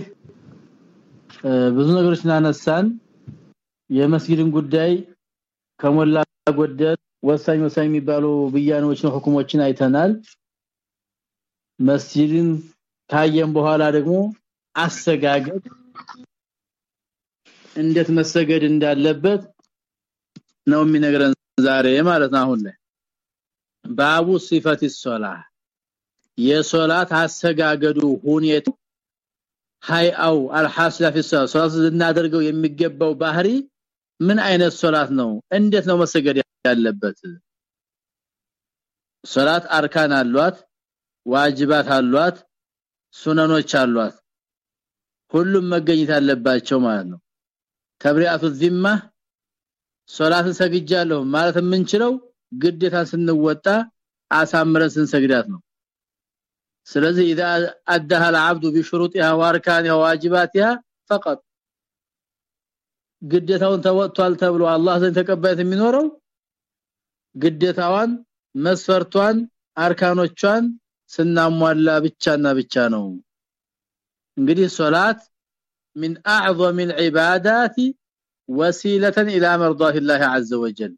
ብዙ ነገሮች እናነሳን የመስጊድን ጉዳይ ከሞላ ጎደል ወሳኝ ወሳኝ የሚባሉ ብያኖችን ሁኩሞችን አይተናል መስጂድን ካየን በኋላ ደግሞ አሰጋገድ እንዴት መሰገድ እንዳለበት ነው የሚነግረን ዛሬ ማለት ነው አሁን ላይ ባቡ ሲፈት ሶላህ የሶላት አሰጋገዱ ሁኔቱ ሃይአው አልሐስላ في الصلاه ሶላት እናደርገው የሚገባው ባህሪ ምን አይነት ሶላት ነው እንዴት ነው መሰገድ ያለበት ሶላት አርካን አሏት ዋጅባት አሏት ሱነኖች አሏት ሁሉም መገኘት አለባቸው ማለት ነው ተብሪአቱ ዚማ ሶላትን ሰግጃለሁ ማለት የምንችለው ግዴታን ስንወጣ አሳምረን ስንሰግዳት ነው ስለዚህ اذا ادها العبد بشروطها واركانها وواجباتها فقط ግዴታውን ተወጥቷል ተብሎ አላህ ዘንድ ተቀባይነት የሚኖረው ግዴታዋን መስፈርቷን አርካኖቿን ስናሟላ ብቻና ብቻ ነው እንግዲህ ሶላት من اعظم العبادات وسيله الى مرضاه الله عز وجل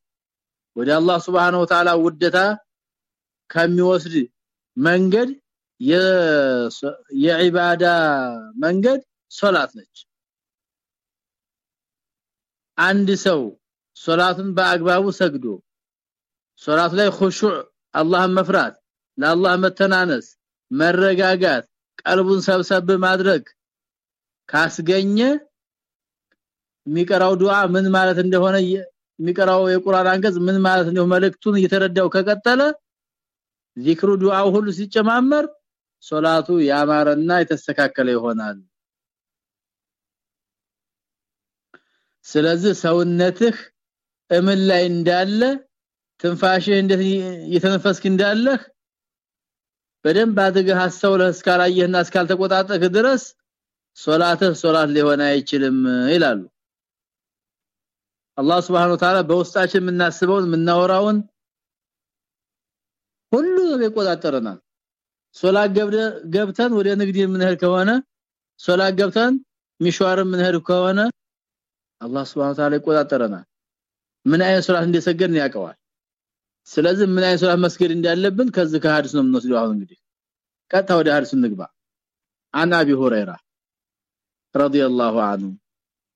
ወደ አላህ Subhanahu Wa Ta'ala ውደታ ከሚወስድ መንገድ የዒባዳ መንገድ ሶላት ነች። አንድ ሰው ሶላቱን በአግባቡ ሰግዶ ሶላቱ ላይ ኹሹዕ አላህን መፍራት ለአላህ መተናነስ መረጋጋት ቀልቡን ሰብሰብ ማድረግ ካስገኘ የሚቀራው ዱዓ ምን ማለት እንደሆነ የሚቀራው የቁርአን አንቀጽ ምን ማለት እንደሆነ መልእክቱን እየተረዳው ከቀጠለ ዚክሩ ዱዓው ሁሉ ሲጨማመር ሶላቱ ያማረና የተስተካከለ ይሆናል። ስለዚህ ሰውነትህ እምን ላይ እንዳለ ትንፋሽህ እንዴት እየተነፈስክ እንዳለህ በደንብ አድርገህ አስተውለህ እስካላየህና እስካልተቆጣጠርክ ድረስ ሶላትህ ሶላት ሊሆን አይችልም ይላሉ። አላህ Subhanahu Wa Ta'ala በውስጣችን የምናስበውን የምናወራውን ሁሉ ይቆጣጠረናል ሶላት ገብተን ወደ ንግድ የምንሄድ ከሆነ ሶላት ገብተን ሚሽዋር የምንሄድ ከሆነ አላህ Subhanahu Wa Ta'ala ይቆጣጠረናል ምን አይነት ሶላት እንደሰገድን ያውቀዋል ስለዚህ ምን አይነት ሶላት መስገድ እንዳለብን ከዚህ ከሐዲስ ነው የምንወስደው አሁን እንግዲህ ቀጥታ ወደ ሐዲስ እንግባ አን አቢ ሁረይራ رضي الله عنه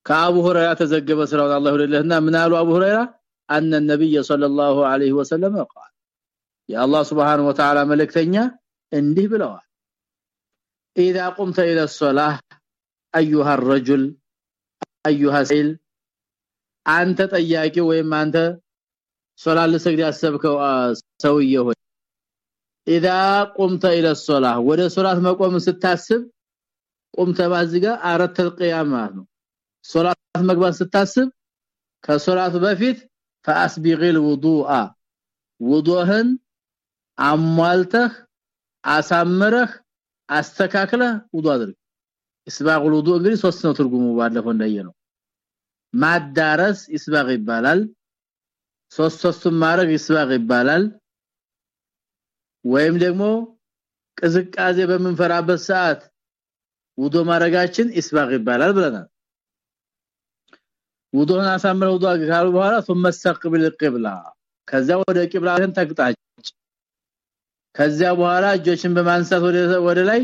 ከአቡ ሁረይራ ተዘገበ ስራው አላህ ይወደለህና ምን አሉ አቡ ሁረይራ ان النبي صلى الله عليه وسلم قال يا الله سبحانه وتعالى መልእክተኛ እንዲህ ብለዋል اذا قمت الى الصلاه ايها الرجل ايها السيل አንተ ጠያቂ ወይም አንተ ሶላት ለሰግድ ያሰብከው ሰውዬ ሆይ اذا قمت الى الصلاه ወደ ሶላት መቆም ስታስብ ቁምተ ባዝጋ አረት القيامه ነው ሶላት መግባት ስታስብ ከሶላት በፊት فاسبغ الوضوء ውዱህን አሟልተህ አሳምረህ አስተካክለህ ውዱ አድርግ እስባግ ውዱ እንግዲህ ሶስት ነው ትርጉሙ ባለፈው እንዳየነው ማዳረስ እስባግ ይባላል ሶስት ሶስቱን ማድረግ እስባግ ይባላል ወይም ደግሞ ቅዝቃዜ በምንፈራበት ሰዓት ውዶ ማድረጋችን እስባግ ይባላል ብለናል ውዶን አሳምረው ውዶ ካሉ በኋላ ثم استقبل القبلة ከዛ ወደ ቂብላህን ተቅጣጭ ከዛ በኋላ እጆችን በማንሳት ወደ ወደ ላይ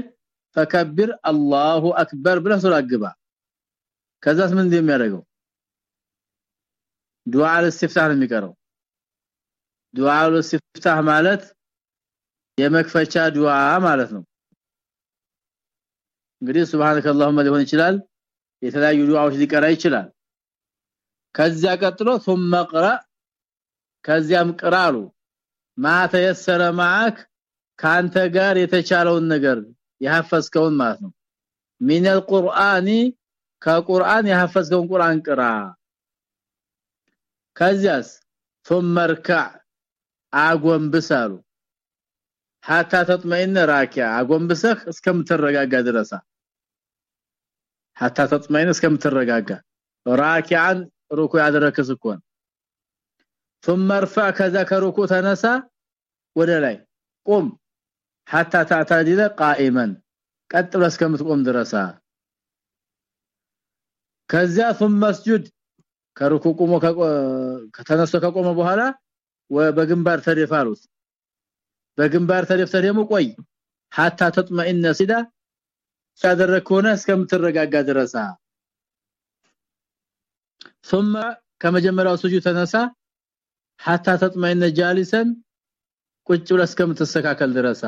ፈከብር አላሁ አክበር ብለህ ሱራ ግባ ከዛስ ምን እንደሚያደርገው ዱዓ ለስፍታህ ነው የሚቀረው ዱዓ ለስፍታህ ማለት የመክፈቻ ዱዓ ማለት ነው እንግዲህ ሱብሃንከ اللهم ሊሆን ይችላል የተለያዩ ዱዓዎች ሊቀራ ይችላል ከዚያ ቀጥሎ ثم اقرا ከዚያም ቅራሉ ማ ተየሰረ ማክ ካንተ ጋር የተቻለውን ነገር ያፈስከውን ማለት ነው ሚን القرآن ከቁርአን ያፈስከውን ቁርአን ቅራ ከዚያስ ثم اركع አጎንብሳሉ حتى تطمئن راكع አጎንብሰህ እስከምትረጋጋ ድረስ حتى تطمئن እስከምትረጋጋ راكعا ሩኩ ያደረክስ እኮን ثم ارفع كذا كركوع ተነሳ ወደ ላይ ቁም حتى تعتدل قائما ቀጥ ብለህ እስከምትቆም ድረስ ከዚያ ثم اسجد ከሩኩ ቆሞ ከተነስቶ ከቆመ በኋላ በግንባር ተደፋሉት በግንባር ተደፍተህ ደግሞ ቆይ حتى تطمئن ሲዳ ያደረከውና እስከምትረጋጋ ድረስ ثم ከመጀመሪያው ስጁድ ተነሳ حتى تطمئن جالسا ቁጭ ብለህ እስከምትስተካከል ድረስ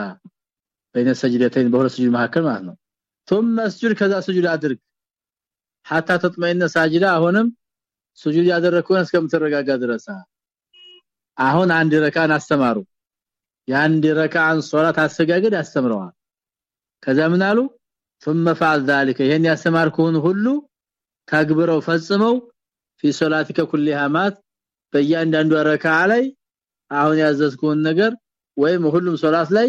በእነ ሰጅደተን በሁለት ስጁድ መካከል ማለት ነው ثم اسجد ከዛ ስጁድ አድርግ حتى تطمئن ساجدا አሁንም ስጁድ ያደረከውን እስከምትረጋጋ ድረስ አሁን አንድ ረካን አስተማሩ የአንድ ረካን ሶላት አሰጋገድ ያስተምረዋል ከዛ ምን አሉ ثم فعل ذلك ይሄን ያስተማርኩን ሁሉ ታግብረው ፈጽመው في صلاتك كلها ማት በእያንዳንዱ ረካ ላይ አሁን ያዘዝኩን ነገር ወይም ሁሉም ሶላት ላይ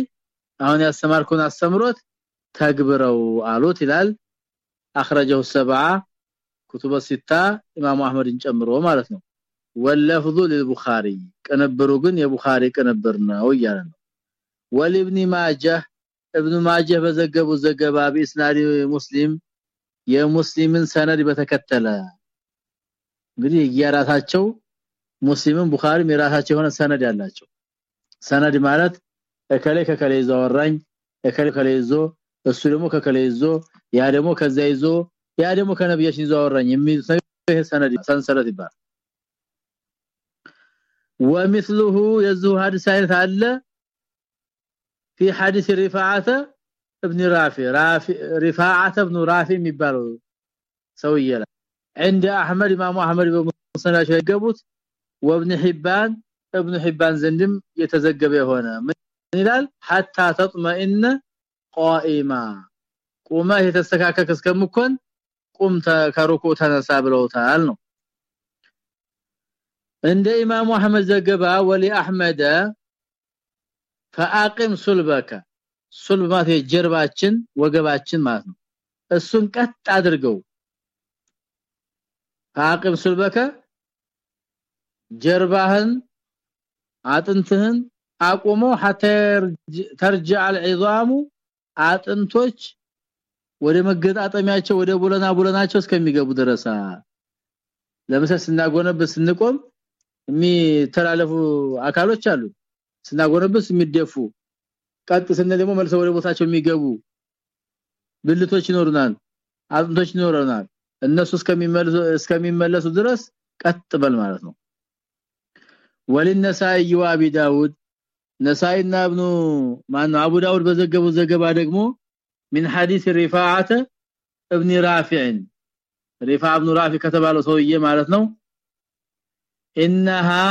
አሁን ያስተማርኩን አስተምሮት ተግብረው አሉት ይላል። اخرجه السبعه كتب السته امام احمدን ጨምሮ ማለት ነው። واللفظ للبخاري ቅንብሩ ግን የቡኻሪ ቅንብር ነው ይላል ነው። ወልብኒ ማጃህ ابن ماجه በዘገቡ ዘገባ በእስናዲ ሙስሊም የሙስሊምን ሰነድ በተከተለ እንግዲህ የራሳቸው ሙስሊምን ቡኻሪም የራሳቸው የሆነ ሰነድ ያላቸው ሰነድ ማለት እከሌ ከከሌ ይዘወራኝ እከሌ ከሌ ይዞ እሱ ደግሞ ከከሌ ይዞ ያ ደግሞ ከዛ ይዞ ያ ደግሞ ከነብያችን ይዘወራኝ የሚል ሰነድ ሰንሰለት ይባላል ومثله يزو حديث አይነት አለ في حديث رفاعه ابن رافع رافع رفاعه ابن رافع የሚባለው ሰውዬ عند احمد امام احمد በሙስናቸው የገቡት وابن حبان ابن حبان ዘንድም የተዘገበ የሆነ ምን ይላል حتى تطمئن قائما ቁመ የተስተካከለ እስከምኮን ቁም ከሩኩ ተነሳ ብለውታል ነው እንደ ኢማሙ አህመድ ዘገባ ወሊ አህመድ فاقم ሱልበከ ሱልብ ማለት ጀርባችን ወገባችን ማለት ነው እሱን ቀጥ አድርገው فاقم ሱልበከ ጀርባህን አጥንትህን አቁሞ حتى ترجع العظام አጥንቶች ወደ መገጣጠሚያቸው ወደ ቡለና ቡለናቸው እስከሚገቡ ድረስ ለምሳሌ ስናጎነብስ ስንቆም የሚተላለፉ አካሎች አሉ ስናጎነብስ የሚደፉ ቀጥ ስንል ደግሞ መልሰው ወደ ቦታቸው የሚገቡ ብልቶች ይኖሩናል አጥንቶች ይኖሩናል እነሱ እስከሚመለሱ እስከሚመለሱ ድረስ ቀጥ በል ማለት ነው ወልነሳይ ወአቢ ዳውድ ነሳይና ኢብኑ ማን አቡ ዳውድ በዘገቡ ዘገባ ደግሞ من حديث رفاعه ابن رافع رفاعه ابن رافع ከተባለው ሰውዬ ማለት ነው انها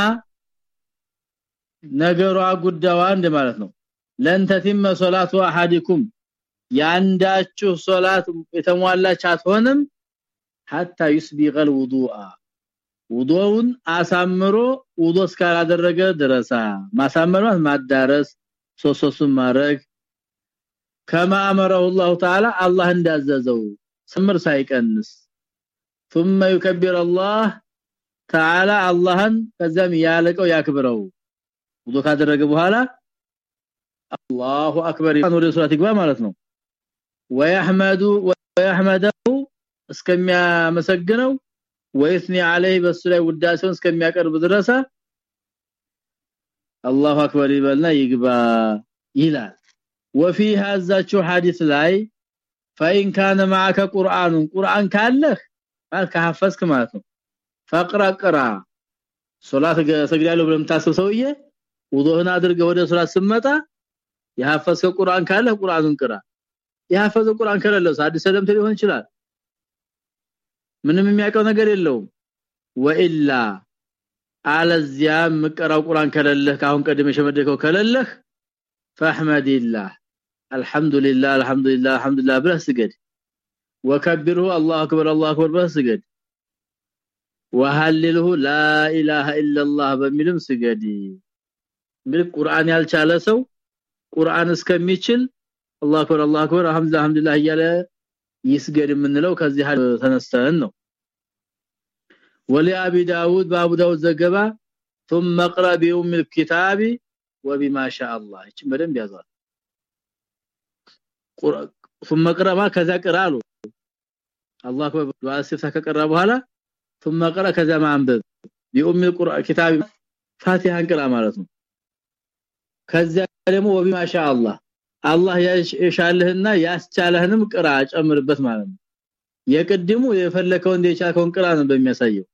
ነገሯ ጉዳዋ እንደ ማለት ነው ለንተቲመ ሶላቱ አሐዲኩም ያንዳችሁ ሶላት የተሟላች አትሆንም hatta yusbigha alwudu'a ውዱውን አሳምሮ ውዱ እስካላደረገ ድረሳ ማሳመር ማዳረስ ሶሶሱን ማረግ كما امره الله تعالى الله እንዳዘዘው ስምር ሳይቀንስ ثم يكبر الله تعالى አላህን ከዛም ያለቀው ያክብረው ውዱ ካደረገ በኋላ አላሁ አክበር ወደ ሶላት ይግባ ማለት ነው ወይህመዱ ወይህመደሁ እስከሚያመሰግነው ወይስኒ عليه በሱ ላይ ውዳሴውን እስከሚያቀርብ ድረስ አላሁ አክበር ይበልና ይግባ ይላል وفي هذا حديث ላይ فإن كان معك قرآن قرآن ካለህ ማለት ከሐፈዝክ ማለት ነው فقرا قرا ሶላት ሰግዳለሁ ብለህ የምታስብ ሰውዬ ውዱህን አድርገህ ወደ ሶላት ስመጣ የሐፈዝከ ቁርአን ካለ ቁርአኑን ቅራ የሐፈዘ ቁርአን ከሌለው አዲስ ሰለምት ሊሆን ይችላል ምንም የሚያውቀው ነገር የለውም። ወኢላ አለዚያ ምቀራው ቁርአን ከለለህ ካሁን ቀደም የሸመደከው ከለለህ ፈህመዲላህ አልহামዱሊላህ አልহামዱሊላህ አልহামዱሊላህ ብለህ ስገድ። ወከብሩሁ አላሁ አክበር አላሁ አክበር ብለህ ስገድ። ወሐልልሁ ላኢላሃ ኢላላህ በሚልም ስገድ። እንግዲህ ቁርአን ያልቻለ ሰው ቁርአን እስከሚችል አላሁ አክበር አላሁ አክበር አልহামዱሊላህ አልহামዱሊላህ ይስገድ የምንለው ከዚህ ተነስተን ነው ولابي داود بابو داود ዘገባ ثم اقرا بيوم الكتاب وبما شاء الله እቺ በደንብ ያዟል ثم اقرا ما ከዛ ቅራሉ አላህ አክበር ዱዓ ሲፍታ ከቀራ በኋላ ثم اقرا ከዛ ማንበብ بيوم القران كتاب ፋቲሃን ቅራ ማለት ነው ከዛ ደግሞ وبما شاء الله አላህ የሻለህና ያስቻለህንም ቅራ ጨምርበት ማለት ነው። የቅድሙ የፈለከው እንደቻልከውን ቅራ ነው በሚያሳየው።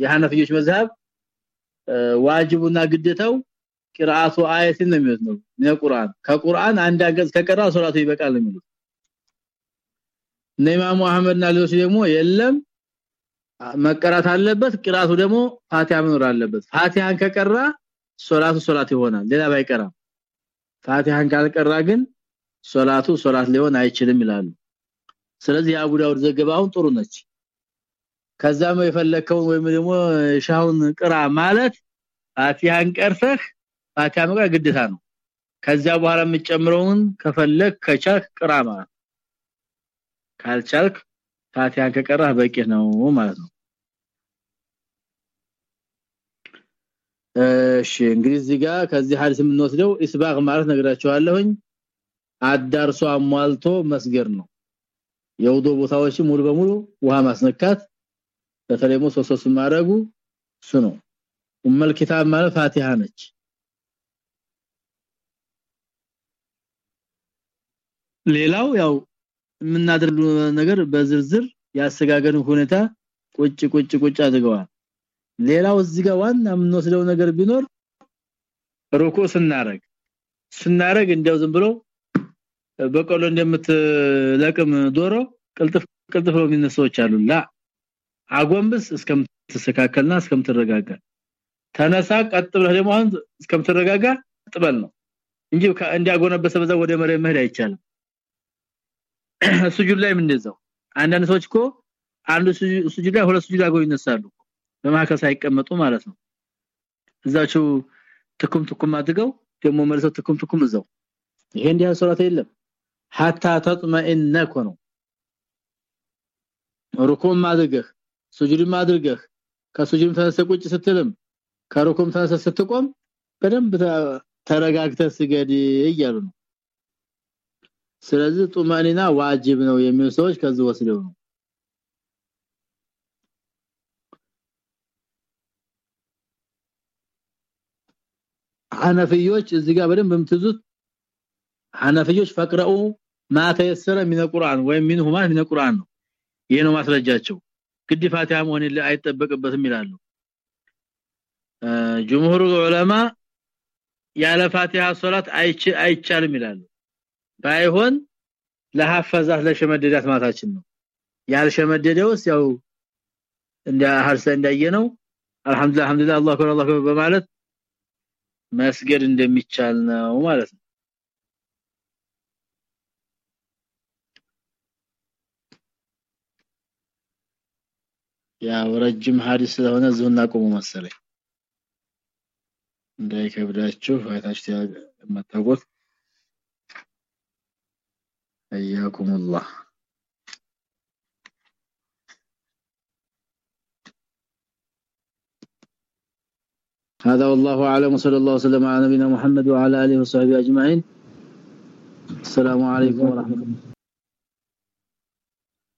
የሐነፊዮች መዝሐብ ዋጅቡና ግዴታው ቅራአቱ አያትን ነው የሚሉት ነው። ከቁርአን አንድ አንቀጽ ከቀራ ሶላቱ ይበቃል የሚሉት። ኢማሙ አህመድና ሌሎች ደግሞ የለም መቀራት አለበት ቅራቱ ደግሞ ፋቲሃ መኖር አለበት። ፋቲሃን ከቀራ ሶላቱ ሶላት ይሆናል ሌላ ባይቀራም። ፋቲሃን ካልቀራ ግን ሶላቱ ሶላት ሊሆን አይችልም ይላሉ። ስለዚህ አቡ ዳውድ ዘገባውን ጥሩ ነች። ከዛም የፈለከውን ወይም ደግሞ ሻውን ቅራ ማለት ፋቲሃን ቀርተህ ፋቲሃ መቅራት ግዴታ ነው። ከዛ በኋላ የምጨምረውን ከፈለክ ከቻልክ ቅራ ማለት ካልቻልክ ፋቲሃን ከቀራህ በቂ ነው ማለት ነው። እሺ እንግዲህ እዚህ ጋር ከዚህ ሐዲስ የምንወስደው ኢስባግ ማለት ነግራችኋለሁኝ አዳርሶ አሟልቶ መስገር ነው። የውዶ ቦታዎች ሙሉ በሙሉ ውሃ ማስነካት በተለይሞ ሶሶስ ማረጉ እሱ ነው። ኡመል ኪታብ ማለት ፋቲሃ ነች። ሌላው ያው የምናደርገው ነገር በዝርዝር ያሰጋገርን ሁኔታ ቁጭ ቁጭ ቁጭ አድርገዋል። ሌላው እዚህ ጋር ዋና የምንወስደው ነገር ቢኖር ሩኩ ስናረግ ስናረግ እንደው ዝም ብሎ በቆሎ እንደምትለቅም ዶሮ ቅልጥፍ ቅልጥፍ ነው የሚነሳዎች አሉላ አጎንብስ እስከምትስተካከልና እስከምትረጋጋ ተነሳ ቀጥ ብለህ ደግሞ አሁን እስከምትረጋጋ ጥበል ነው እንጂ እንዲያጎነበሰ በዛ ወደ መሬት መሄድ አይቻልም። [CLEARS THROAT] ሱጁድ ላይ እንደዛው? አንዳንድ ሰዎች እኮ አንዱ ሱጁድ ላይ ሁለት ሱጁድ አገው ይነሳሉ በማከስ አይቀመጡ ማለት ነው። እዛቸው ትኩም ትኩም አድርገው ደግሞ መልሰው ትኩም ትኩም እዛው። ይሄ እንዲያ ሶላት የለም hatta tatma'inna ነው። ሩኩም ማድረግህ ሱጁድም ማድረግህ ከሱጁድም ተነስተ ቁጭ ስትልም ከሩኩም ተነስተ ስትቆም በደንብ ተረጋግተህ ስገድ እያሉ ነው። ስለዚህ ጡማኒና ዋጅብ ነው የሚሉ ሰዎች ከዚህ ወስደው ነው። ሐነፊዮች እዚህ ጋር በደንብ በምትዙት ሐነፊዮች ፈቅረው ማ ተየሰረ من القرآن ወይም منه ما من القرآن ነው። ይሄ ነው ማስረጃቸው። ግድ ፋቲሃ መሆን አይጠበቅበትም ይላሉ። ጀምሁሩ ዑለማ ያለ ፋቲሃ ሶላት አይቻልም ይላሉ። ባይሆን ለሐፈዛት ለሸመደዳት ማታችን ነው። ያልሸመደደውስ ያው እንደ ሐርሰ እንዳየነው አልহামዱሊላህ አልহামዱሊላህ አላሁ አክበር አላሁ በማለት መስገድ እንደሚቻል ነው ማለት ነው። ያው ረጅም ሐዲስ ስለሆነ እዚሁ እናቆሙ መሰለኝ እንዳይከብዳችሁ አይታችሁ የምታውቁት حياكم الله هذا والله اعلم وصلى الله وسلم على نبينا محمد وعلى اله وصحبه اجمعين السلام عليكم ورحمه الله